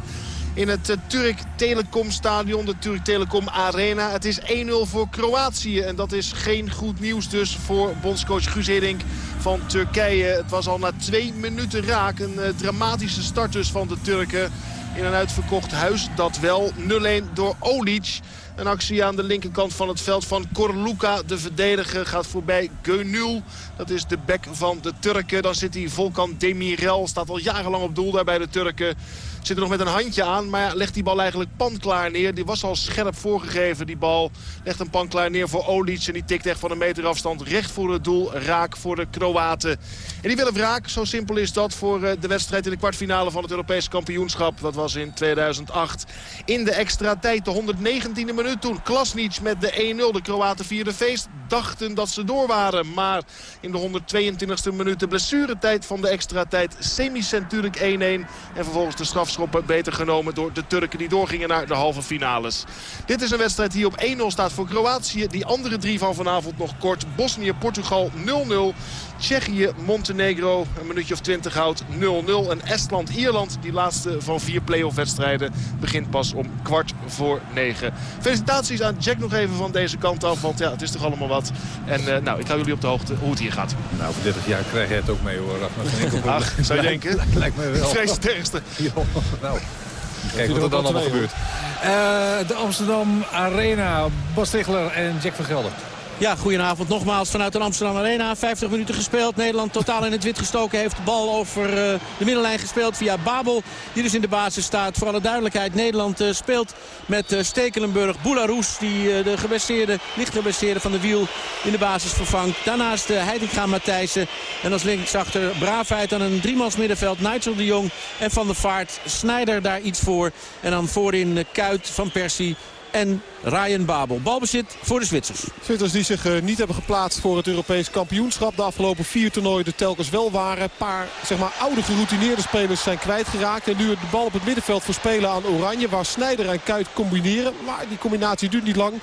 in het uh, Turk Telecom stadion, de Turk Telecom Arena. Het is 1-0 voor Kroatië en dat is geen goed nieuws dus voor bondscoach Guus van Turkije. Het was al na twee minuten raak een uh, dramatische start dus van de Turken in een uitverkocht huis. Dat wel 0-1 door Olic. Een actie aan de linkerkant van het veld van Korluka. De verdediger gaat voorbij Geunul. Dat is de bek van de Turken. Dan zit hij Volkan Demirel. Staat al jarenlang op doel daar bij de Turken. Zit er nog met een handje aan, maar legt die bal eigenlijk panklaar neer. Die was al scherp voorgegeven, die bal. Legt een panklaar neer voor Olic en die tikt echt van een meter afstand recht voor het doel. Raak voor de Kroaten. En die willen wraak, zo simpel is dat voor eh, de wedstrijd in de kwartfinale van het Europese kampioenschap. Dat was in 2008. In de extra tijd, de 119e minuut toen. Klasnic met de 1-0. De Kroaten vierden feest. Dachten dat ze door waren. Maar in de 122e minuut de blessuretijd van de extra tijd. Semi-centuric 1-1. En vervolgens de straf beter genomen door de Turken die doorgingen naar de halve finales. Dit is een wedstrijd die op 1-0 staat voor Kroatië. Die andere drie van vanavond nog kort. Bosnië, Portugal 0-0. Tsjechië, Montenegro, een minuutje of 20 houdt 0-0. En Estland, Ierland, die laatste van vier play-off wedstrijden, begint pas om kwart voor negen. Felicitaties aan Jack nog even van deze kant af, want ja, het is toch allemaal wat. En uh, nou, ik hou jullie op de hoogte hoe het hier gaat. Nou, voor 30 jaar krijg je het ook mee hoor. Ach, zou je denken? Lijkt me wel. Vrees het ergste. [laughs] nou. Kijk wat er dan allemaal gebeurt. Uh, de Amsterdam Arena, Bas Stigler en Jack van Gelder. Ja, goedenavond nogmaals vanuit de Amsterdam Arena. 50 minuten gespeeld. Nederland totaal in het wit gestoken. Heeft de bal over uh, de middenlijn gespeeld via Babel. Die dus in de basis staat. Voor alle duidelijkheid, Nederland uh, speelt met uh, Stekelenburg. Boularus, die de geblesseerde, licht geblesseerde van de wiel in de basis vervangt. Daarnaast Heidinga Matthijssen. En als linksachter Braafheid aan een driemans middenveld. Nigel de Jong en Van der Vaart. Snijder daar iets voor. En dan voorin Kuit van Persie en Ryan Babel. Balbezit voor de Zwitsers. Zwitsers die zich uh, niet hebben geplaatst voor het Europees kampioenschap. De afgelopen vier toernooien de telkens wel waren. Een paar zeg maar, oude geroutineerde spelers zijn kwijtgeraakt. En nu de bal op het middenveld verspelen aan Oranje. Waar Snijder en Kuit combineren. Maar die combinatie duurt niet lang.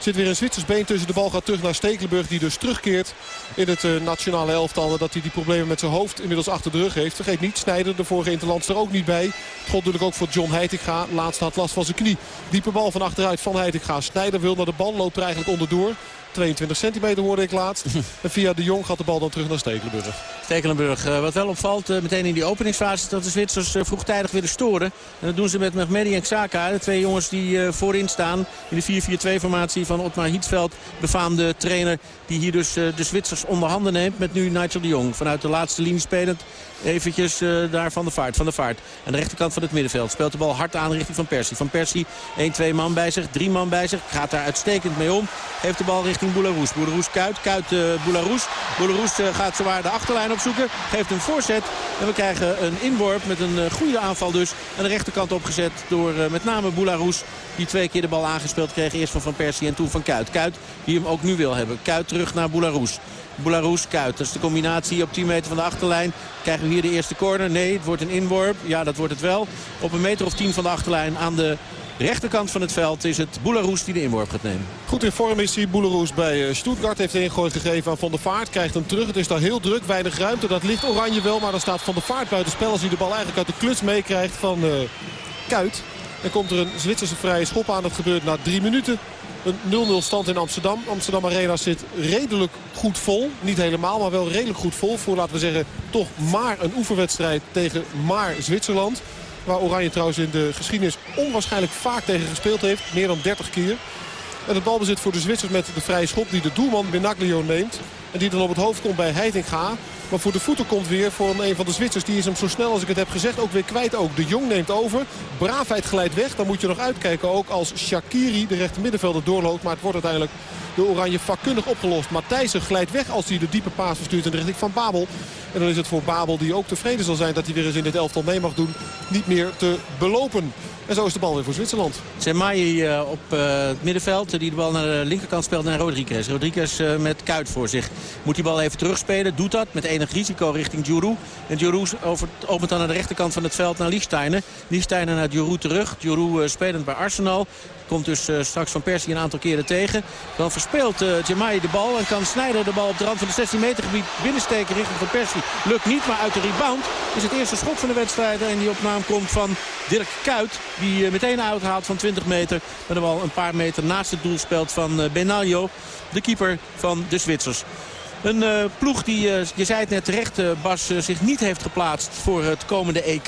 Zit weer een Zwitsers been tussen. De bal gaat terug naar Stekelenburg. Die dus terugkeert in het uh, nationale elftal. Dat hij die problemen met zijn hoofd inmiddels achter de rug heeft. Vergeet niet, Snijder, de vorige Interlands er ook niet bij. God natuurlijk ook voor John Heitinga. Laatst had last van zijn knie. Diepe bal van achteruit van Heitinga. Snijder wil naar de bal. Loopt er eigenlijk onderdoor. 22 centimeter hoorde ik laatst. [laughs] En via de Jong gaat de bal dan terug naar Stekelenburg. Stekelenburg, uh, wat wel opvalt uh, meteen in die openingsfase... is dat de Zwitsers uh, vroegtijdig willen storen. En dat doen ze met Mehmedi en Xhaka. De twee jongens die voorin staan in de 4-4-2-formatie van Otmar Hietsveld. Befaamde trainer die hier dus de Zwitsers onder handen neemt. Met nu Nigel de Jong vanuit de laatste linie spelend. Eventjes uh, daar van de vaart. Van de vaart. Aan de rechterkant van het middenveld. Speelt de bal hard aan richting Van Persie. Van Persie 1, 2 man bij zich. 3 man bij zich. Gaat daar uitstekend mee om. Heeft de bal richting Boularus. Boularus kuit. Kuit uh, Boularus. Boularus uh, gaat zowaar de achterlijn opzoeken. Geeft een voorzet. En we krijgen een inworp met een goede aanval dus. Aan de rechterkant opgezet door met name Boularus. Die twee keer de bal aangespeeld kreeg. Eerst van Van Persie en toen van Kuit. Kuit die hem ook nu wil hebben. Kuit terug naar Boularus. Boularus Kuit. Dat is de combinatie op 10 meter van de achterlijn. Krijgen we hier de eerste corner? Nee, het wordt een inworp. Ja, dat wordt het wel. Op een meter of 10 van de achterlijn aan de rechterkant van het veld is het Boularus die de inworp gaat nemen. Goed in vorm is hij. Boularus bij Stuttgart heeft de ingooi gegeven aan Van der Vaart. Krijgt hem terug. Het is daar heel druk. Weinig ruimte. Dat ligt oranje wel. Maar dan staat Van der Vaart buiten spel. Als hij de bal eigenlijk uit de kluts meekrijgt van uh, Kuit. Dan komt er een Zwitserse vrije schop aan. Dat gebeurt na drie minuten. Een 0-0 stand in Amsterdam. Amsterdam Arena zit redelijk goed vol. Niet helemaal, maar wel redelijk goed vol. Voor, laten we zeggen, toch maar een oefenwedstrijd tegen maar Zwitserland. Waar Oranje trouwens in de geschiedenis onwaarschijnlijk vaak tegen gespeeld heeft. Meer dan 30 keer. En het balbezit voor de Zwitsers met de vrije schop die de doelman Benaglio neemt. En die dan op het hoofd komt bij Heitinga. Maar voor de voeten komt weer voor een van de Zwitsers. Die is hem zo snel als ik het heb gezegd ook weer kwijt. Ook de Jong neemt over. Braafheid glijdt weg. Dan moet je nog uitkijken ook als Shakiri de rechter middenvelder doorloopt. Maar het wordt uiteindelijk de Oranje vakkundig opgelost. Matthijssen glijdt weg als hij de diepe paas verstuurt in de richting van Babel. En dan is het voor Babel, die ook tevreden zal zijn dat hij weer eens in dit elftal mee mag doen, niet meer te belopen. En zo is de bal weer voor Zwitserland. Zemai uh, op uh, het middenveld, die de bal naar de linkerkant speelt naar Rodriguez. Rodriguez uh, met Kuit voor zich. Moet die bal even terugspelen, doet dat met enig risico richting Djourou. En Djourou opent dan naar de rechterkant van het veld naar Liechtensteiner. Liechtensteiner naar Djourou terug. Djourou spelend bij Arsenal. Komt dus uh, straks Van Persie een aantal keren tegen. Dan verspeelt uh, de bal en kan Snijder de bal op de rand van het 16 meter gebied binnensteken richting Van Persie. Lukt niet, maar uit de rebound is het eerste schot van de wedstrijd. En die op naam komt van Dirk Kuit. Die uh, meteen uithaalt van 20 meter. Maar de bal een paar meter naast het doel speelt van Benaglio. De keeper van de Zwitsers. Een uh, ploeg die, uh, je zei het net terecht, uh, Bas, zich niet heeft geplaatst voor het komende EK.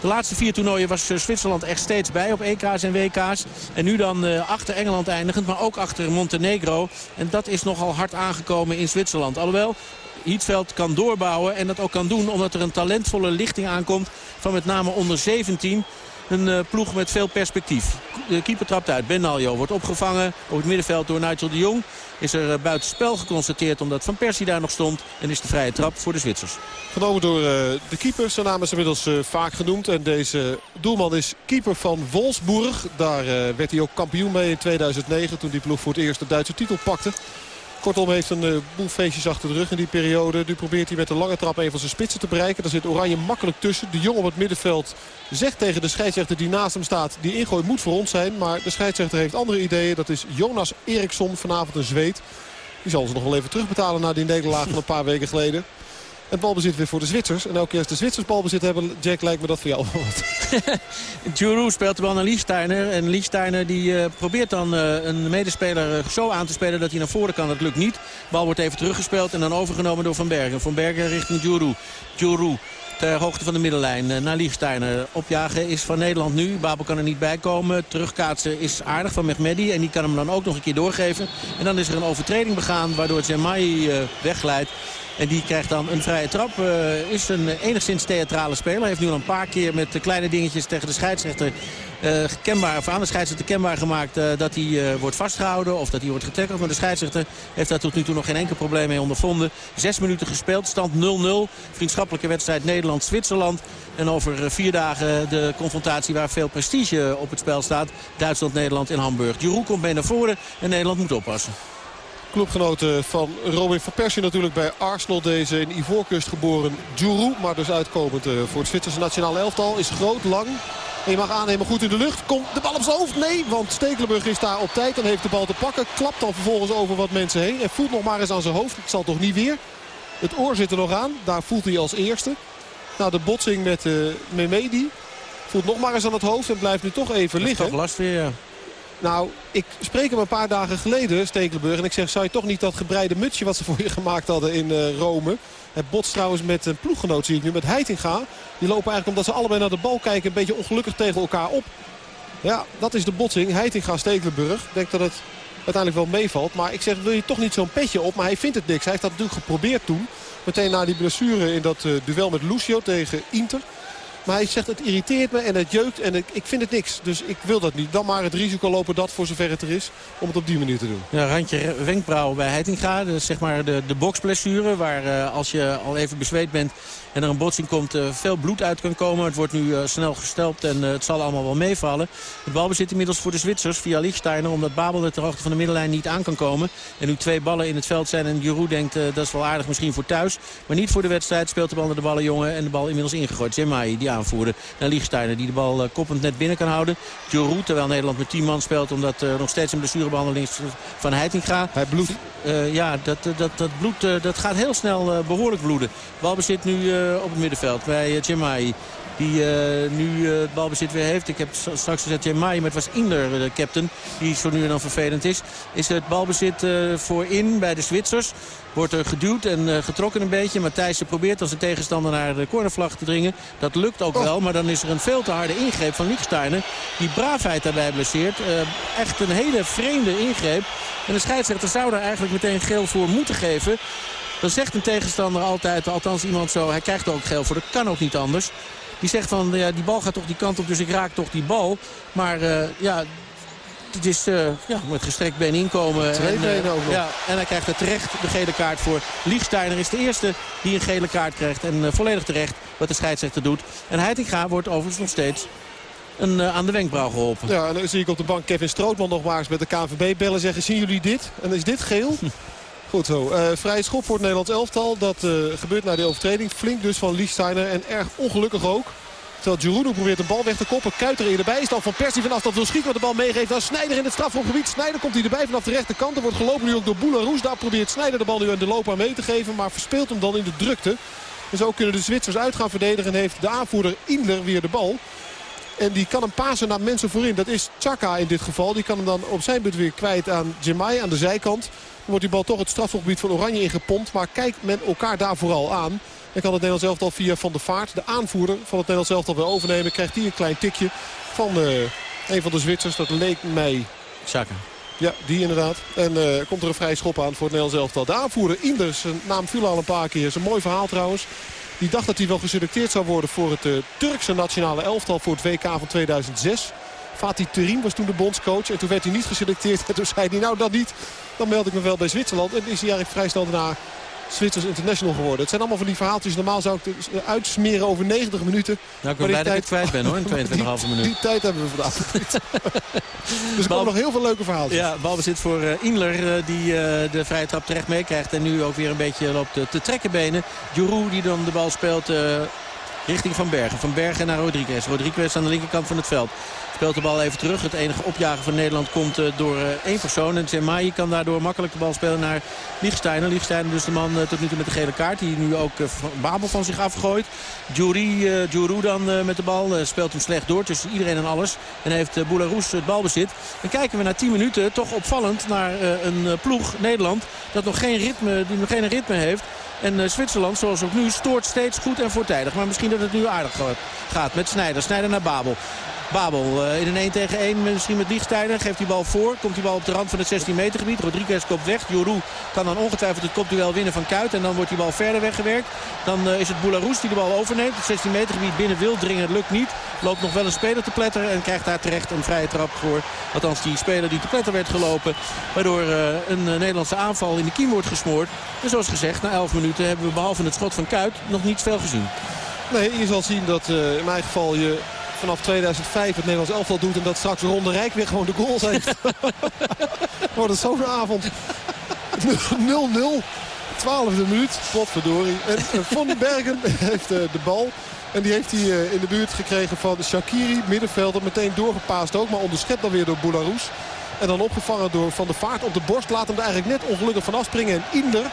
De laatste vier toernooien was Zwitserland echt steeds bij op EK's en WK's. En nu dan achter Engeland eindigend, maar ook achter Montenegro. En dat is nogal hard aangekomen in Zwitserland. Alhoewel, Hietveld kan doorbouwen en dat ook kan doen omdat er een talentvolle lichting aankomt van met name onder 17. Een ploeg met veel perspectief. De keeper trapt uit. Benaljo wordt opgevangen op het middenveld door Nigel de Jong. Is er uh, buitenspel geconstateerd omdat Van Persie daar nog stond. En is de vrije trap voor de Zwitsers. Genomen door uh, de keeper. Zijn naam is inmiddels vaak genoemd. En deze doelman is keeper van Wolfsburg. Daar werd hij ook kampioen mee in 2009. Toen die ploeg voor het eerst de Duitse titel pakte. Kortom heeft een uh, boel feestjes achter de rug in die periode. Nu probeert hij met de lange trap een van zijn spitsen te bereiken. Daar zit Oranje makkelijk tussen. De jong op het middenveld zegt tegen de scheidsrechter die naast hem staat... die ingooi moet voor ons zijn. Maar de scheidsrechter heeft andere ideeën. Dat is Jonas Eriksson, vanavond een zweet. Die zal ze nog wel even terugbetalen na die nederlaag van een paar weken geleden. Het balbezit weer voor de Zwitsers. En elke keer als de Zwitsers balbezit hebben, Jack, lijkt me dat voor jou wat. [laughs] Giroud speelt de bal naar Liefsteiner. En Liefsteiner die uh, probeert dan uh, een medespeler uh, zo aan te spelen dat hij naar voren kan. Dat lukt niet. Bal wordt even teruggespeeld en dan overgenomen door Van Bergen. Van Bergen richting Giroud. Giroud ter hoogte van de middenlijn naar Liefsteiner. Opjagen is van Nederland nu. Babel kan er niet bij komen. Terugkaatsen is aardig van Mehmedi. En die kan hem dan ook nog een keer doorgeven. En dan is er een overtreding begaan waardoor Zemai wegleidt. En die krijgt dan een vrije trap. Uh, is een enigszins theatrale speler. Heeft nu al een paar keer met kleine dingetjes tegen de scheidsrechter... Uh, kenbaar, of aan de scheidsrechter kenbaar gemaakt uh, dat hij wordt vastgehouden of dat hij wordt getackeld. Maar de scheidsrechter heeft daar tot nu toe nog geen enkel probleem mee ondervonden. Zes minuten gespeeld, stand 0-0. Vriendschappelijke wedstrijd Nederland-Zwitserland. En over vier dagen de confrontatie waar veel prestige op het spel staat. Duitsland-Nederland in Hamburg. Jeroen komt mee naar voren en Nederland moet oppassen. Clubgenoten van Robin van Persie natuurlijk bij Arsenal. Deze in Ivoorkust geboren Djourou. Maar dus uitkomend eh, voor het Zwitserse nationale elftal. Is groot, lang. En je mag aannemen goed in de lucht. Komt de bal op zijn hoofd? Nee, want Stekelenburg is daar op tijd en heeft de bal te pakken. Klapt dan vervolgens over wat mensen heen. En voelt nog maar eens aan zijn hoofd. Het zal toch niet weer. Het oor zit er nog aan. Daar voelt hij als eerste. Nou, de botsing met uh, Memedi. Voelt nog maar eens aan het hoofd en blijft nu toch even liggen. Toch last weer, ja. Nou, ik spreek hem een paar dagen geleden, Stekelenburg. En ik zeg, zou je toch niet dat gebreide mutsje wat ze voor je gemaakt hadden in uh, Rome... Het botst trouwens met een ploeggenoot, zie ik nu, met Heitinga. Die lopen eigenlijk omdat ze allebei naar de bal kijken... een beetje ongelukkig tegen elkaar op. Ja, dat is de botsing. Heitinga-Stekelenburg. Ik denk dat het uiteindelijk wel meevalt. Maar ik zeg, wil je toch niet zo'n petje op? Maar hij vindt het niks. Hij heeft dat natuurlijk geprobeerd toen. Meteen na die blessure in dat uh, duel met Lucio tegen Inter. Maar hij zegt het irriteert me en het jeukt en ik, vind het niks. Dus ik wil dat niet. Dan maar het risico lopen dat voor zover het er is om het op die manier te doen. Ja, randje wenkbrauwen bij Heitinga. Dus zeg maar de, de boksblessure waar uh, als je al even bezweet bent en er een botsing komt, uh, veel bloed uit kan komen. Het wordt nu uh, snel gestelpt en het zal allemaal wel meevallen. Het balbezit inmiddels voor de Zwitsers via Lichtsteiner. Omdat Babel er ter hoogte van de middenlijn niet aan kan komen. En nu twee ballen in het veld zijn en Jeroen denkt dat is wel aardig misschien voor thuis. Maar niet voor de wedstrijd. Speelt de bal naar de ballenjongen en de bal inmiddels ingegooid. Zemai die aanvoerde naar Lichtsteiner die de bal koppend net binnen kan houden. Jeroen terwijl Nederland met 10 man speelt omdat er nog steeds een blessurebehandeling is van Heitinga. Hij bloedt. ja, dat, dat, dat bloed dat gaat heel snel behoorlijk bloeden. Balbezit nu op het middenveld bij Jemai. Die uh, nu uh, het balbezit weer heeft. Ik heb straks gezegd Jemai, maar het was Inder, de captain. Die zo nu en dan vervelend is. Is het balbezit voorin bij de Zwitsers. Wordt er geduwd en getrokken een beetje. Matthijssen probeert als zijn tegenstander naar de cornervlag te dringen. Dat lukt ook oh. wel, maar dan is er een veel te harde ingreep van Liechtensteiner. Die braafheid daarbij blesseert. echt een hele vreemde ingreep. En de scheidsrechter zou daar eigenlijk meteen geel voor moeten geven. Dan zegt een tegenstander altijd, althans iemand zo, hij krijgt er ook geel voor. Dat kan ook niet anders. Die zegt van, ja, die bal gaat toch die kant op, dus ik raak toch die bal. Maar uh, ja, het is uh, ja, met gestrekt been inkomen. Twee en, benen ook nog. Ja, en hij krijgt er terecht de gele kaart voor. Liefsteiner is de eerste die een gele kaart krijgt. En uh, volledig terecht wat de scheidsrechter doet. En Heitinga wordt overigens nog steeds een, uh, aan de wenkbrauw geholpen. Ja, en dan zie ik op de bank Kevin Strootman nog maar eens met de KNVB bellen zeggen... zien jullie dit? En is dit geel? [laughs] Goed zo. Uh, vrije schop voor het Nederlands elftal. Dat uh, gebeurt na de overtreding. Flink dus van Liefsteiner. En erg ongelukkig ook. Terwijl Giroud probeert de bal weg te koppen. Kuiter erbij is dan Van Persie vanaf dat wil schieten. Wat de bal meegeeft dan Snijder in het strafschopgebied. Snijder komt hij erbij vanaf de rechterkant. Er wordt gelopen nu ook door Boularoes. Daar probeert Snijder de bal nu aan de loop aan mee te geven. Maar verspeelt hem dan in de drukte. En zo kunnen de Zwitsers uit gaan verdedigen. En heeft de aanvoerder Indler weer de bal. En die kan hem pasen naar mensen voorin. Dat is Chaka in dit geval. Die kan hem dan op zijn beurt weer kwijt aan Jemai aan de zijkant. Dan wordt die bal toch het strafgebied van Oranje ingepompt. Maar kijkt men elkaar daar vooral aan. En kan het Nederlands elftal via Van der Vaart, de aanvoerder van het Nederlands elftal, weer overnemen. Krijgt hij een klein tikje van uh, een van de Zwitsers. Dat leek mij... Chaka. Ja, die inderdaad. En uh, komt er een vrij schop aan voor het Nederlands elftal. De aanvoerder Inders, zijn naam viel al een paar keer. is een mooi verhaal trouwens. Die dacht dat hij wel geselecteerd zou worden voor het uh, Turkse nationale elftal voor het WK van 2006. Fatih Terim was toen de bondscoach. En toen werd hij niet geselecteerd. [laughs] En toen zei hij, nou dat niet. Dan meld ik me wel bij Zwitserland. En is hij eigenlijk vrij snel daarna Zwitsers International geworden. Het zijn allemaal van die verhaaltjes. Normaal zou ik het uitsmeren over 90 minuten. Nou, ik ben blij tijd... dat ik kwijt ben hoor, in [laughs] 22,5 minuten. Die tijd hebben we vandaag [laughs] dus er komen nog heel veel leuke verhaaltjes. Ja, balbezit voor uh, Inler uh, die uh, de vrije trap terecht meekrijgt. En nu ook weer een beetje loopt te trekken benen. Giroud die dan de bal speelt richting Van Bergen. Van Bergen naar Rodriguez. Rodriguez aan de linkerkant van het veld. Speelt de bal even terug. Het enige opjagen van Nederland komt uh, door uh, één persoon. En Zemai kan daardoor makkelijk de bal spelen naar Liechtenstein. Liechtenstein dus de man uh, tot nu toe met de gele kaart. Die nu ook Babel van zich afgooit. Jury, Juru dan met de bal. speelt hem slecht door tussen iedereen en alles. En heeft Boularus het balbezit. En kijken we na 10 minuten toch opvallend naar een ploeg Nederland. Dat nog geen ritme, die nog geen ritme heeft. En Zwitserland, zoals ook nu, stoort steeds goed en voortijdig. Maar misschien dat het nu aardig gaat met Snijder. Snijder naar Babel. Babel uh, in een 1 tegen 1 misschien met Lichtsteiner. Geeft die bal voor. Komt die bal op de rand van het 16 meter gebied. Rodriguez koopt weg. Joru kan dan ongetwijfeld het kopduel winnen van Kuit. En dan wordt die bal verder weggewerkt. Dan uh, is het Boularus die de bal overneemt. Het 16 meter gebied binnen wil dringen. lukt niet. Loopt nog wel een speler te pletteren. En krijgt daar terecht een vrije trap voor. Althans die speler die te pletter werd gelopen. Waardoor uh, een Nederlandse aanval in de kiem wordt gesmoord. En zoals gezegd na 11 minuten hebben we behalve het schot van Kuit nog niet veel gezien. Nee, je zal zien dat in mijn geval je vanaf 2005 het Nederlands elftal doet... en dat straks Ronde Rijk weer gewoon de goals heeft. Wordt het zo'n avond. 0-0. 12e minuut. Potverdorie. En uh, Von Bergen heeft uh, de bal. En die heeft hij uh, in de buurt gekregen van Shakiri. Middenvelder meteen doorgepaast ook. Maar onderschept dan weer door Boularus. En dan opgevangen door Van der Vaart op de borst. Laat hem er eigenlijk net ongelukkig van afspringen. En Inder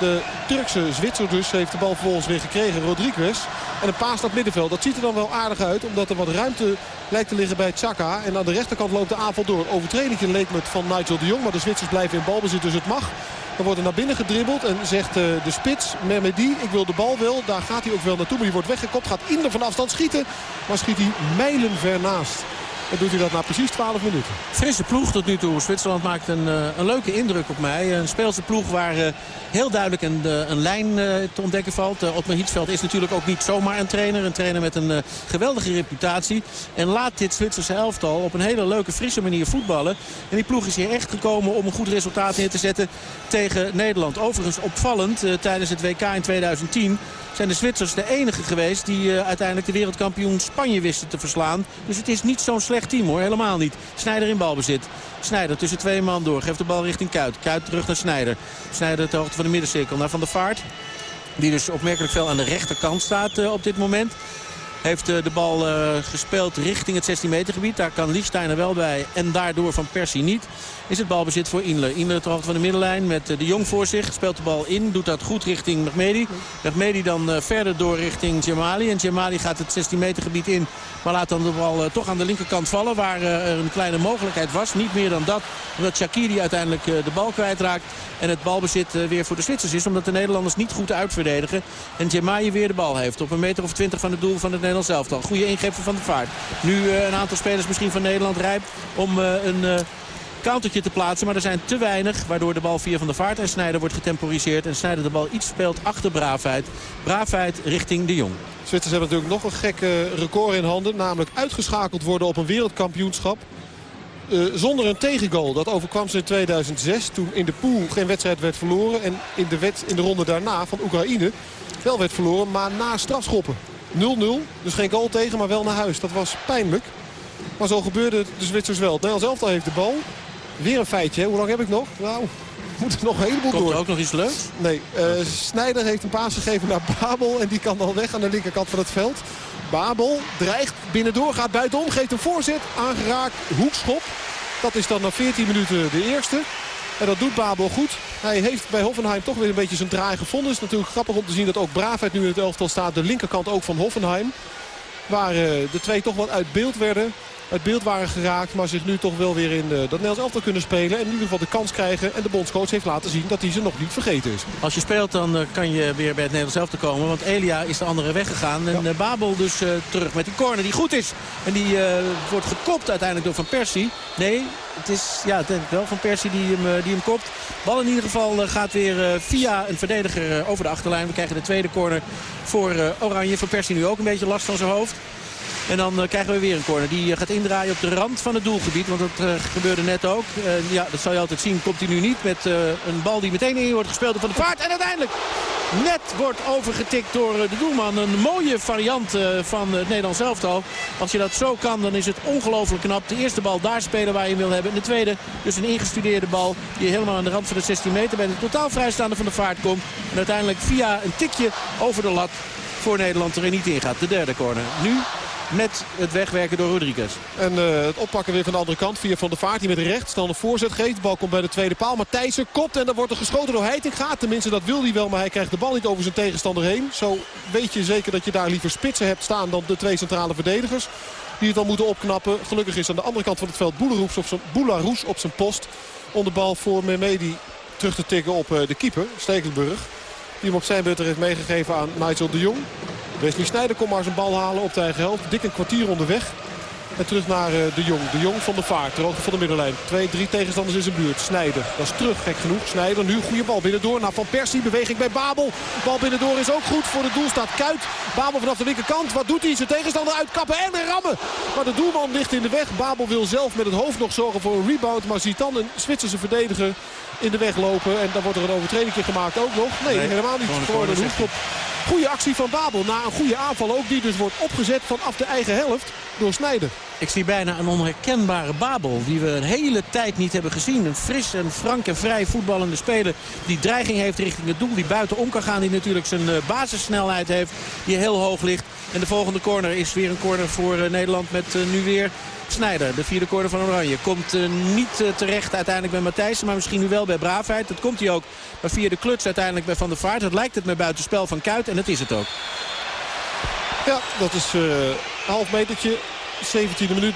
de Turkse Zwitser dus heeft de bal vervolgens weer gekregen. Rodriguez. En een paas naar middenveld. Dat ziet er dan wel aardig uit. Omdat er wat ruimte lijkt te liggen bij Chaka. En aan de rechterkant loopt de aanval door. Overtreding leek me van Nigel de Jong. Maar de Zwitsers blijven in balbezit. Dus het mag. Dan wordt er naar binnen gedribbeld. En zegt uh, de spits, Mermedi, ik wil de bal wel. Daar gaat hij ook wel naartoe. Maar die wordt weggekopt. Gaat in de van afstand schieten. Maar schiet hij mijlen ver naast. En doet hij dat na precies 12 minuten. Frisse ploeg tot nu toe. Zwitserland maakt een, eh, een leuke indruk op mij. Een speelse ploeg waar uh, heel duidelijk een, een lijn te ontdekken valt. Uh, Otmar Hietsveld is natuurlijk ook niet zomaar een trainer. Een trainer met een geweldige reputatie. En laat dit Zwitserse elftal op een hele leuke, frisse manier voetballen. En die ploeg is hier echt gekomen om een goed resultaat neer te zetten tegen Nederland. Overigens opvallend tijdens het WK in 2010 zijn de Zwitsers de enige geweest die uiteindelijk de wereldkampioen Spanje wisten te verslaan. Dus het is niet zo'n slecht team hoor, helemaal niet. Snijder in balbezit. Snijder tussen twee man door. Geeft de bal richting Kuit. Kuit terug naar Snijder. Snijder ter hoogte van de middencirkel naar Van der Vaart. Die dus opmerkelijk veel aan de rechterkant staat uh, op dit moment. Heeft uh, de bal gespeeld richting het 16 meter gebied. Daar kan Liefsteiner wel bij en daardoor Van Persie niet is het balbezit voor Inler. Inler ter van de middenlijn met eh, de Jong voor zich. Speelt de bal in, doet dat goed richting Mehmedi. Mehmedi dan eh, verder door richting Jamali. En Jamali gaat het 16 meter gebied in. Maar laat dan de bal eh, toch aan de linkerkant vallen. Waar er een kleine mogelijkheid was. Niet meer dan dat. Omdat Shakiri uiteindelijk de bal kwijtraakt. En het balbezit weer voor de Zwitsers is. Omdat de Nederlanders niet goed uitverdedigen. En Jamali weer de bal heeft. Op een meter of 20 van het doel van het Nederlands elftal. Goede ingreep van de vaart. Nu een aantal spelers misschien van Nederland rijp om een countertje te plaatsen. Maar er zijn te weinig. Waardoor de bal via Van de Vaart en Snijder wordt getemporiseerd. En Snijder de bal iets speelt achter Braafheid. Braafheid richting de Jong. Zwitsers hebben natuurlijk nog een gek record in handen. Namelijk uitgeschakeld worden op een wereldkampioenschap. Uh, zonder een tegengoal. Dat overkwam ze in 2006. Toen in de pool geen wedstrijd werd verloren. En in de, wet, in de ronde daarna van Oekraïne wel werd verloren. Maar na strafschoppen. 0-0. Dus geen goal tegen, maar wel naar huis. Dat was pijnlijk. Maar zo gebeurde de Zwitsers wel. Het Nederlands elftal heeft de bal. Weer een feitje. Hoe lang heb ik nog? Nou, moet er nog een heleboel Komt door. er ook nog iets leuks? Nee. Uh, Snijder heeft een paas gegeven naar Babel. En die kan dan weg aan de linkerkant van het veld. Babel dreigt binnendoor, gaat buitenom, geeft een voorzet. Aangeraakt, hoekschop. Dat is dan na 14 minuten de eerste. En dat doet Babel goed. Hij heeft bij Hoffenheim toch weer een beetje zijn draai gevonden. Het is natuurlijk grappig om te zien dat ook Braafheid nu in het elftal staat. De linkerkant ook van Hoffenheim. Waar de twee toch wat uit beeld werden uit beeld waren geraakt. Maar zich nu toch wel weer in uh, dat Nederlands elftal kunnen spelen. En in ieder geval de kans krijgen. En de bondscoach heeft laten zien dat hij ze nog niet vergeten is. Als je speelt dan uh, kan je weer bij het Nederlands elftal komen. Want Elia is de andere weggegaan. En ja. Babel dus terug met die corner die goed is. En die wordt gekopt uiteindelijk door Van Persie. Nee, het is ja, denk wel Van Persie die hem, die hem kopt. Bal in ieder geval gaat weer via een verdediger over de achterlijn. We krijgen de tweede corner voor Oranje. Van Persie nu ook een beetje last van zijn hoofd. En dan uh, krijgen we weer een corner. Die uh, gaat indraaien op de rand van het doelgebied. Want dat uh, gebeurde net ook. ja, dat zal je altijd zien. Komt hij nu niet met een bal die meteen in wordt gespeeld van de vaart. En uiteindelijk net wordt overgetikt door de doelman. Een mooie variant van het Nederlands elftal. Als je dat zo kan, dan is het ongelooflijk knap. De eerste bal daar spelen waar je hem wil hebben. En de tweede, dus een ingestudeerde bal. Die helemaal aan de rand van de 16 meter bij de totaal vrijstaande van de vaart komt. En uiteindelijk via een tikje over de lat voor Nederland er niet in gaat. De derde corner. Nu met het wegwerken door Rodriguez. En uh, het oppakken weer van de andere kant via Van der Vaart. Die met rechts dan een voorzet geeft. De bal komt bij de tweede paal. Matthijssen kopt en dan wordt er geschoten door Heitinga. Tenminste dat wil hij wel, maar hij krijgt de bal niet over zijn tegenstander heen. Zo weet je zeker dat je daar liever spitsen hebt staan dan de twee centrale verdedigers. Die het dan moeten opknappen. Gelukkig is aan de andere kant van het veld Boularoes op zijn, op zijn post. Om de bal voor Memedi terug te tikken op uh, de keeper, Stekelenburg. Die hem op zijn beurt heeft meegegeven aan Nigel de Jong. Wesley Snijder komt maar zijn bal halen op de eigen helft. Dik een kwartier onderweg. En terug naar uh, de Jong. De Jong van de vaart. De van de middenlijn. Twee, drie tegenstanders in zijn buurt. Snijder. Dat is terug. Gek genoeg. Snijder. Nu goede bal binnendoor. Naar Van Persie. Beweging bij Babel. Bal binnendoor is ook goed. Voor het doel staat Kuit. Babel vanaf de linkerkant. Wat doet hij? Zijn tegenstander uitkappen en rammen. Maar de doelman ligt in de weg. Babel wil zelf met het hoofd nog zorgen voor een rebound. Maar ziet dan een Zwitserse verdediger in de weg lopen. En dan wordt er een overtreding gemaakt ook nog. Nee, nee helemaal niet. Gewoon een hoekschop. Goede actie van Babel. Na een goede aanval ook. Die dus wordt opgezet vanaf de eigen helft door Snijder. Ik zie bijna een onherkenbare Babel. Die we een hele tijd niet hebben gezien. Een fris en frank en vrij voetballende speler. Die dreiging heeft richting het doel. Die buiten om kan gaan. Die natuurlijk zijn basissnelheid heeft. Die heel hoog ligt. En de volgende corner is weer een corner voor Nederland. Met nu weer Snijder, de vierde corner van Oranje. Komt uh, niet uh, terecht uiteindelijk bij Matthijssen, maar misschien nu wel bij Braafheid. Dat komt hij ook. Maar via de kluts uiteindelijk bij Van der Vaart. Het lijkt het me buitenspel van Kuit en dat is het ook. Ja, dat is een half metertje. 17e minuut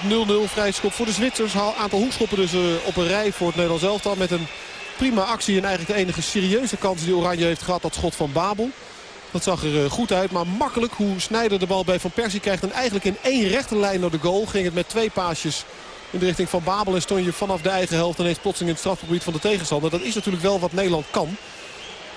0-0 vrij schop voor de Zwitsers. Aantal hoekschoppen dus op een rij voor het Nederlands elftal. Met een prima actie en eigenlijk de enige serieuze kans die Oranje heeft gehad. Dat schot van Babel. Dat zag er goed uit, maar makkelijk hoe Snijder de bal bij Van Persie krijgt. En eigenlijk in één rechte lijn naar de goal ging het met twee paasjes in de richting van Babel. En stond je vanaf de eigen helft ineens plotseling in het strafgebied van de tegenstander. Dat is natuurlijk wel wat Nederland kan.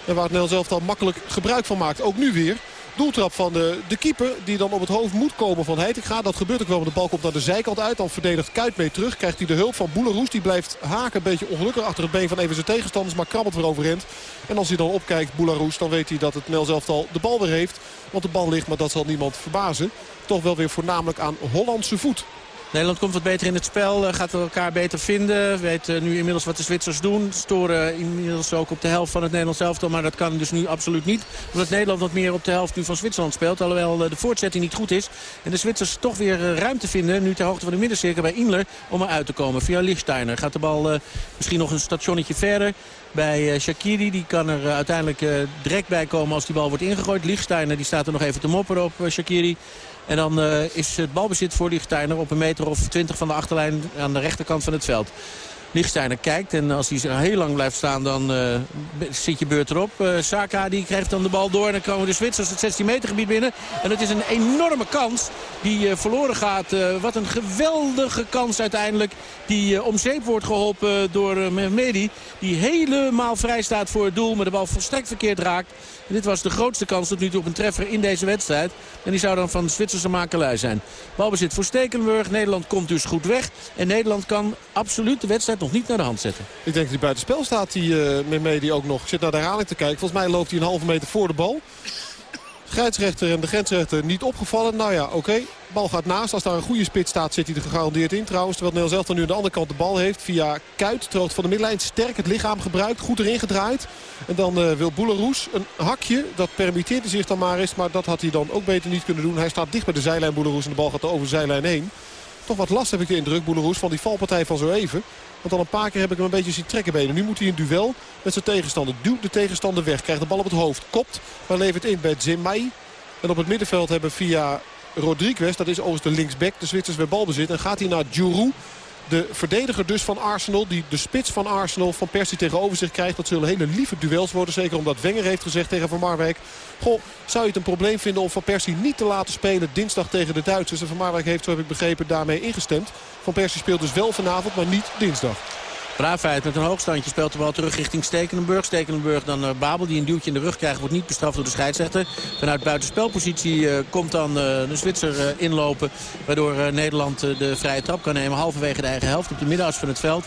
En waar het zelf al makkelijk gebruik van maakt. Ook nu weer. Doeltrap van de, de keeper die dan op het hoofd moet komen van Heitinga. Dat gebeurt ook wel, want de bal komt naar de zijkant uit. Dan verdedigt Kuit mee terug. Krijgt hij de hulp van Boeleroes. Die blijft haken een beetje ongelukkig achter het been van even zijn tegenstanders. Maar krabbelt weer overend. En als hij dan opkijkt, Boeleroes, dan weet hij dat het Nel zelf al de bal weer heeft. Want de bal ligt, maar dat zal niemand verbazen. Toch wel weer voornamelijk aan Hollandse voet. Nederland komt wat beter in het spel, eh, gaat elkaar beter vinden. Weet eh, nu inmiddels wat de Zwitsers doen. Storen inmiddels ook op de helft van het Nederlands elftal. Maar dat kan dus nu absoluut niet. Omdat Nederland wat meer op de helft nu van Zwitserland speelt. Alhoewel eh, de voortzetting niet goed is. En de Zwitsers toch weer ruimte vinden. Nu ter hoogte van de middencirkel bij Imler. Om eruit te komen. Via Lichtsteiner gaat de bal misschien nog een stationnetje verder bij Shakiri. Die kan er uiteindelijk direct bij komen als die bal wordt ingegooid. Lichtsteiner die staat er nog even te mopperen op Shakiri. En dan uh, is het balbezit voor Lichtsteiner op een meter of 20 van de achterlijn aan de rechterkant van het veld. Lichtsteiner kijkt en als hij heel lang blijft staan dan uh, zit je beurt erop. Uh, Saka die krijgt dan de bal door en dan komen de Zwitsers het 16 meter gebied binnen. En het is een enorme kans die verloren gaat. wat een geweldige kans uiteindelijk die om zeep wordt geholpen door Mehmedi. Die helemaal vrij staat voor het doel, maar de bal volstrekt verkeerd raakt. Dit was de grootste kans tot nu toe op een treffer in deze wedstrijd. En die zou dan van de Zwitserse makelij zijn. Balbezit voor Stekenburg. Nederland komt dus goed weg. En Nederland kan absoluut de wedstrijd nog niet naar de hand zetten. Ik denk dat hij buitenspel staat, die uh, die ook nog. Ik zit naar de herhaling te kijken. Volgens mij loopt hij een halve meter voor de bal. Scheidsrechter en de grensrechter niet opgevallen. Nou ja, oké. Bal gaat naast. Als daar een goede spits staat zit hij er gegarandeerd in trouwens. Terwijl Nederland zelf dan nu aan de andere kant de bal heeft. Via Kuit, terug van de middenlijn. Sterk het lichaam gebruikt. Goed erin gedraaid. En dan uh, wil Boeleroes een hakje. Dat permitteert zich dan maar eens. Maar dat had hij dan ook beter niet kunnen doen. Hij staat dicht bij de zijlijn Boeleroes. En de bal gaat over de zijlijn heen. Toch wat last heb ik de indruk, Boeleroes, van die valpartij van zo even. Want al een paar keer heb ik hem een beetje zien trekken benen. Nu moet hij in duel met zijn tegenstander. Duwt de tegenstander weg. Krijgt de bal op het hoofd. Kopt. Maar levert in bij Zimai. En op het middenveld hebben via Rodriguez. Dat is overigens de linksback. De Zwitsers weer balbezit. En gaat hij naar Giroud. De verdediger dus van Arsenal, die de spits van Arsenal van Persie tegenover zich krijgt. Dat zullen hele lieve duels worden. Zeker omdat Wenger heeft gezegd tegen Van Marwijk. Goh, zou je het een probleem vinden om Van Persie niet te laten spelen dinsdag tegen de Duitsers? En Van Marwijk heeft, zo heb ik begrepen, daarmee ingestemd. Van Persie speelt dus wel vanavond, maar niet dinsdag. Braafheid met een hoogstandje speelt de bal terug richting Stekelenburg. Stekelenburg dan uh, Babel die een duwtje in de rug krijgt. Wordt niet bestraft door de scheidsrechter. Vanuit buitenspelpositie uh, komt dan uh, de Zwitser inlopen. Waardoor Nederland de vrije trap kan nemen. Halverwege de eigen helft op de middenas van het veld.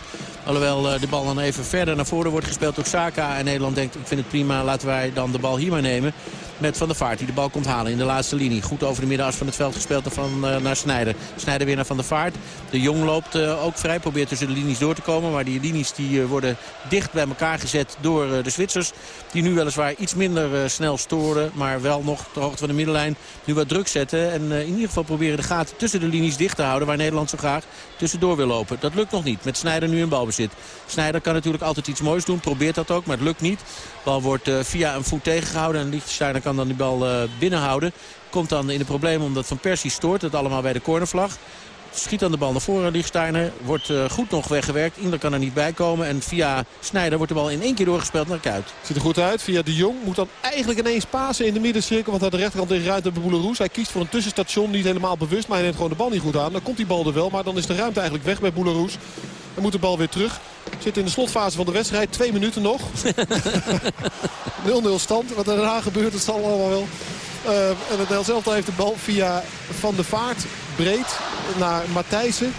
Alhoewel de bal dan even verder naar voren wordt gespeeld door Saka. En Nederland denkt ik vind het prima. Laten wij dan de bal hier maar nemen met Van der Vaart. Die de bal komt halen in de laatste linie. Goed over de middenas van het veld gespeeld van, uh, naar Snijder. Snijder weer naar Van der Vaart. De Jong loopt uh, ook vrij. Probeert tussen de linies door te komen. Maar die linies die, worden dicht bij elkaar gezet door de Zwitsers. Die nu weliswaar iets minder snel storen. Maar wel nog ter hoogte van de middenlijn nu wat druk zetten. En in ieder geval proberen de gaten tussen de linies dicht te houden. Waar Nederland zo graag tussendoor wil lopen. Dat lukt nog niet. Met Snijder nu een balbezit. Snijder kan natuurlijk altijd iets moois doen. Probeert dat ook. Maar het lukt niet. De bal wordt via een voet tegengehouden. En Liechtensteiner kan dan die bal uh, binnenhouden. Komt dan in de problemen omdat Van Persie stoort. Het allemaal bij de cornervlag. Schiet dan de bal naar voren, Lichtsteiner. Wordt uh, goed nog weggewerkt. Inder kan er niet bij komen. En via Snijder wordt de bal in één keer doorgespeeld naar Kuit. Ziet er goed uit. Via de Jong moet dan eigenlijk ineens pasen in de middencirkel. Want aan de rechterkant tegen ruimte bij Boeleroes. Hij kiest voor een tussenstation. Niet helemaal bewust, maar hij neemt gewoon de bal niet goed aan. Dan komt die bal er wel. Maar dan is de ruimte eigenlijk weg bij Boeleroes. Dan moet de bal weer terug. Zit in de slotfase van de wedstrijd. Twee minuten nog. [laughs] 0-0 stand. Wat er daarna gebeurt, dat zal allemaal wel. Uh, en het Nederlands heeft de bal via Van de Vaart breed naar Matthijssen.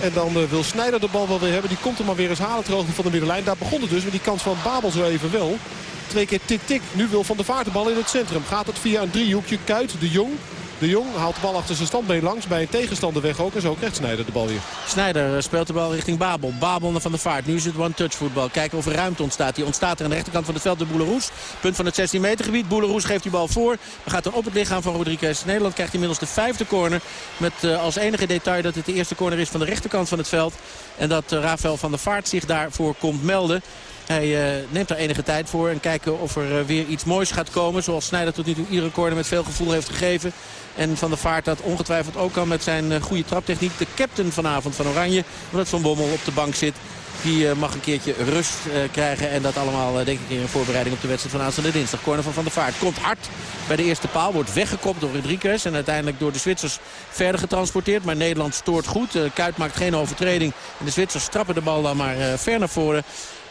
En dan uh, wil Snijder de bal wel weer hebben. Die komt er maar weer eens halen ter van de middenlijn. Daar begon het dus met die kans van Babel zo even wel. Twee keer tik-tik. Nu wil Van de Vaart de bal in het centrum. Gaat het via een driehoekje. Kuit, De Jong, de Jong haalt de bal achter zijn standbeen langs. Bij een tegenstander weg ook. En zo krijgt Snijder de bal weer. Snijder speelt de bal richting Babel. Babel naar Van der Vaart. Nu is het one-touch voetbal. Kijken of er ruimte ontstaat. Die ontstaat er aan de rechterkant van het veld de Boeleroes. Punt van het 16 meter gebied. Boeleroes geeft die bal voor. Maar gaat dan op het lichaam van Rodriguez. Nederland krijgt inmiddels de vijfde corner. Met uh, als enige detail dat het de eerste corner is van de rechterkant van het veld. En dat uh, Rafael van der Vaart zich daarvoor komt melden. Hij uh, neemt daar enige tijd voor en kijken of er uh, weer iets moois gaat komen. Zoals Snijder tot nu toe iedere corner met veel gevoel heeft gegeven. En Van der Vaart dat ongetwijfeld ook kan met zijn uh, goede traptechniek. De captain vanavond van Oranje, omdat Van Bommel op de bank zit. Die mag een keertje rust krijgen. En dat allemaal denk ik in voorbereiding op de wedstrijd van aanstaande dinsdag. Corner van Van der Vaart komt hard bij de eerste paal. Wordt weggekopt door Rodriguez. En uiteindelijk door de Zwitsers verder getransporteerd. Maar Nederland stoort goed. Kuit maakt geen overtreding. En de Zwitsers trappen de bal dan maar ver naar voren.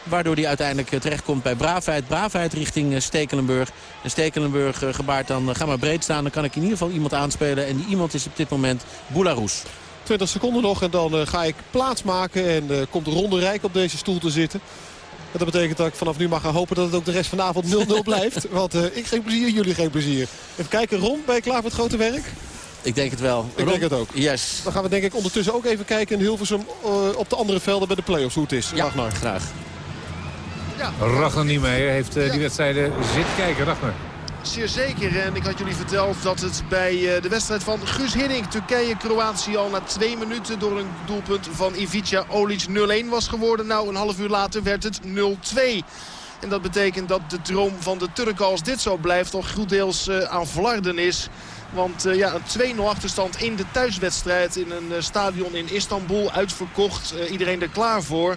Waardoor hij uiteindelijk terechtkomt bij Braafheid. Braafheid richting Stekelenburg. En Stekelenburg gebaart dan, ga maar breed staan. Dan kan ik in ieder geval iemand aanspelen. En die iemand is op dit moment Boularus. 20 seconden nog en dan uh, ga ik plaatsmaken. En uh, komt Ronde Rijk op deze stoel te zitten. En dat betekent dat ik vanaf nu mag gaan hopen dat het ook de rest van de avond 0-0 [laughs] blijft. Want uh, ik geen plezier, jullie geen plezier. Even kijken, Ron, ben je klaar voor het grote werk? Ik denk het wel. Ik Ron, denk het ook. Yes. Dan gaan we denk ik ondertussen ook even kijken in Hilversum op de andere velden bij de play-offs hoe het is. Ja, Ragnar. graag. Ja. Ragnar Niemeyer heeft uh, die wedstrijden zitten kijken. Ragnar. Zeer zeker. En ik had jullie verteld dat het bij de wedstrijd van Guus Hiddink... Turkije-Kroatië al na twee minuten door een doelpunt van Ivica Olic 0-1 was geworden. Nou, een half uur later werd het 0-2. En dat betekent dat de droom van de Turken als dit zo blijft... al goed deels uh, aan Vlarden is. Want uh, ja, een 2-0 achterstand in de thuiswedstrijd in een uh, stadion in Istanbul. Uitverkocht, uh, iedereen er klaar voor.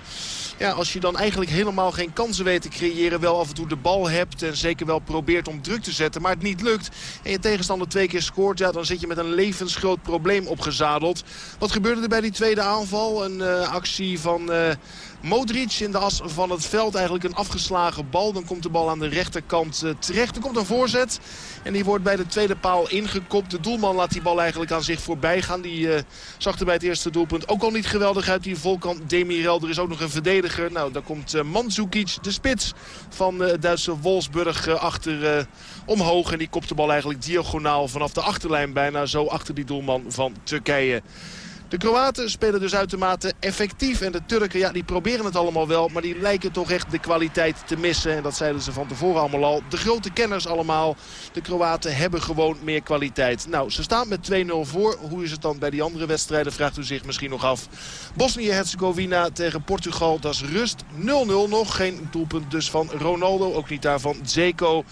Ja, als je dan eigenlijk helemaal geen kansen weet te creëren... wel af en toe de bal hebt en zeker wel probeert om druk te zetten... maar het niet lukt en je tegenstander twee keer scoort... Ja, dan zit je met een levensgroot probleem opgezadeld. Wat gebeurde er bij die tweede aanval? Een actie van... Modric in de as van het veld. Eigenlijk een afgeslagen bal. Dan komt de bal aan de rechterkant uh, terecht. Er komt een voorzet. En die wordt bij de tweede paal ingekopt. De doelman laat die bal eigenlijk aan zich voorbij gaan. Die uh, zag er bij het eerste doelpunt ook al niet geweldig uit. Die volkant Demirel. Er is ook nog een verdediger. Nou, daar komt uh, Mandzukic, de spits van het Duitse Wolfsburg, achter omhoog. En die kopt de bal eigenlijk diagonaal vanaf de achterlijn bijna. Zo achter die doelman van Turkije. De Kroaten spelen dus uitermate effectief. En de Turken, ja, die proberen het allemaal wel. Maar die lijken toch echt de kwaliteit te missen. En dat zeiden ze van tevoren allemaal al. De grote kenners allemaal. De Kroaten hebben gewoon meer kwaliteit. Nou, ze staan met 2-0 voor. Hoe is het dan bij die andere wedstrijden, vraagt u zich misschien nog af. Bosnië-Herzegovina tegen Portugal, dat is rust. 0-0 nog. Geen doelpunt dus van Ronaldo. Ook niet daar van Zeko.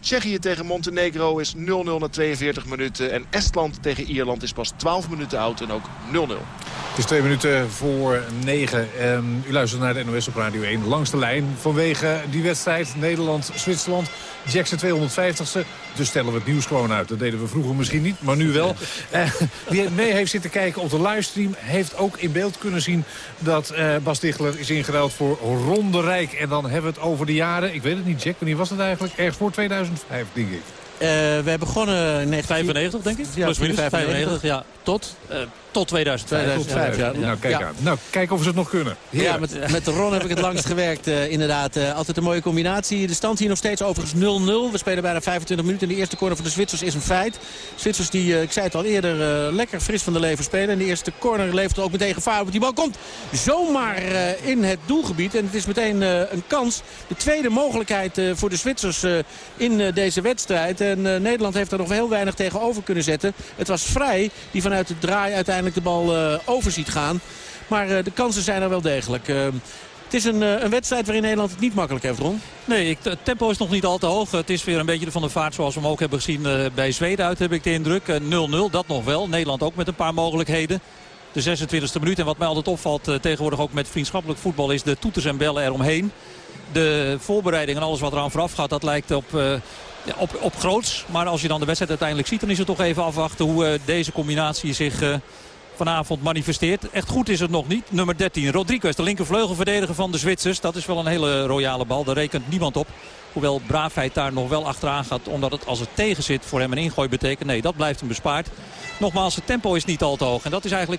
Tsjechië tegen Montenegro is 0-0 na 42 minuten. En Estland tegen Ierland is pas 12 minuten oud en ook 0-0. Het is twee minuten voor negen. Um, u luistert naar de NOS op Radio 1 langs de lijn. Vanwege die wedstrijd Nederland-Zwitserland. Jackson 250ste. Dus stellen we het nieuws gewoon uit. Dat deden we vroeger misschien niet, maar nu wel. Uh, [laughs] wie mee heeft zitten kijken op de livestream... heeft ook in beeld kunnen zien dat uh, Bas Dichler is ingeruild voor Ronde Rijk. En dan hebben we het over de jaren... Ik weet het niet, Jack, wanneer was het eigenlijk? Ergens voor 2005, denk ik. Uh, we begonnen in 1995, denk ik. Ja, Plus minus 95, ja. Tot, uh, tot 2005. 2005 ja. Ja. Nou, kijk ja. nou, kijk of ze het nog kunnen. Heer. Ja, met, met Ron heb ik het langst gewerkt, uh, inderdaad. altijd een mooie combinatie. De stand hier nog steeds overigens 0-0. We spelen bijna 25 minuten. De eerste corner van de Zwitsers is een feit. Zwitsers die, ik zei het al eerder, lekker fris van de leven spelen. En de eerste corner levert ook meteen gevaar. Want die bal komt zomaar in het doelgebied. En het is meteen een kans. De tweede mogelijkheid voor de Zwitsers in deze wedstrijd. En uh, Nederland heeft er nog heel weinig tegenover kunnen zetten. Het was Vrij die vanuit de draai uiteindelijk de bal uh, over ziet gaan. Maar uh, de kansen zijn er wel degelijk. Het is een, een, wedstrijd waarin Nederland het niet makkelijk heeft, Ron. Nee, ik, het tempo is nog niet al te hoog. Het is weer een beetje van de vaart zoals we hem ook hebben gezien bij Zweden uit, heb ik de indruk. 0-0, dat nog wel. Nederland ook met een paar mogelijkheden. De 26e minuut. En wat mij altijd opvalt tegenwoordig ook met vriendschappelijk voetbal... is de toeters en bellen eromheen. De voorbereiding en alles wat eraan vooraf gaat, dat lijkt op op, op groots. Maar als je dan de wedstrijd uiteindelijk ziet... dan is het toch even afwachten hoe deze combinatie zich vanavond manifesteert. Echt goed is het nog niet. Nummer 13, Rodriguez, de linkervleugelverdediger van de Zwitsers. Dat is wel een hele royale bal. Daar rekent niemand op. Hoewel Braafheid daar nog wel achteraan gaat. Omdat het als het tegen zit voor hem een ingooi betekent. Nee, dat blijft hem bespaard. Nogmaals, het tempo is niet al te hoog. En dat is eigenlijk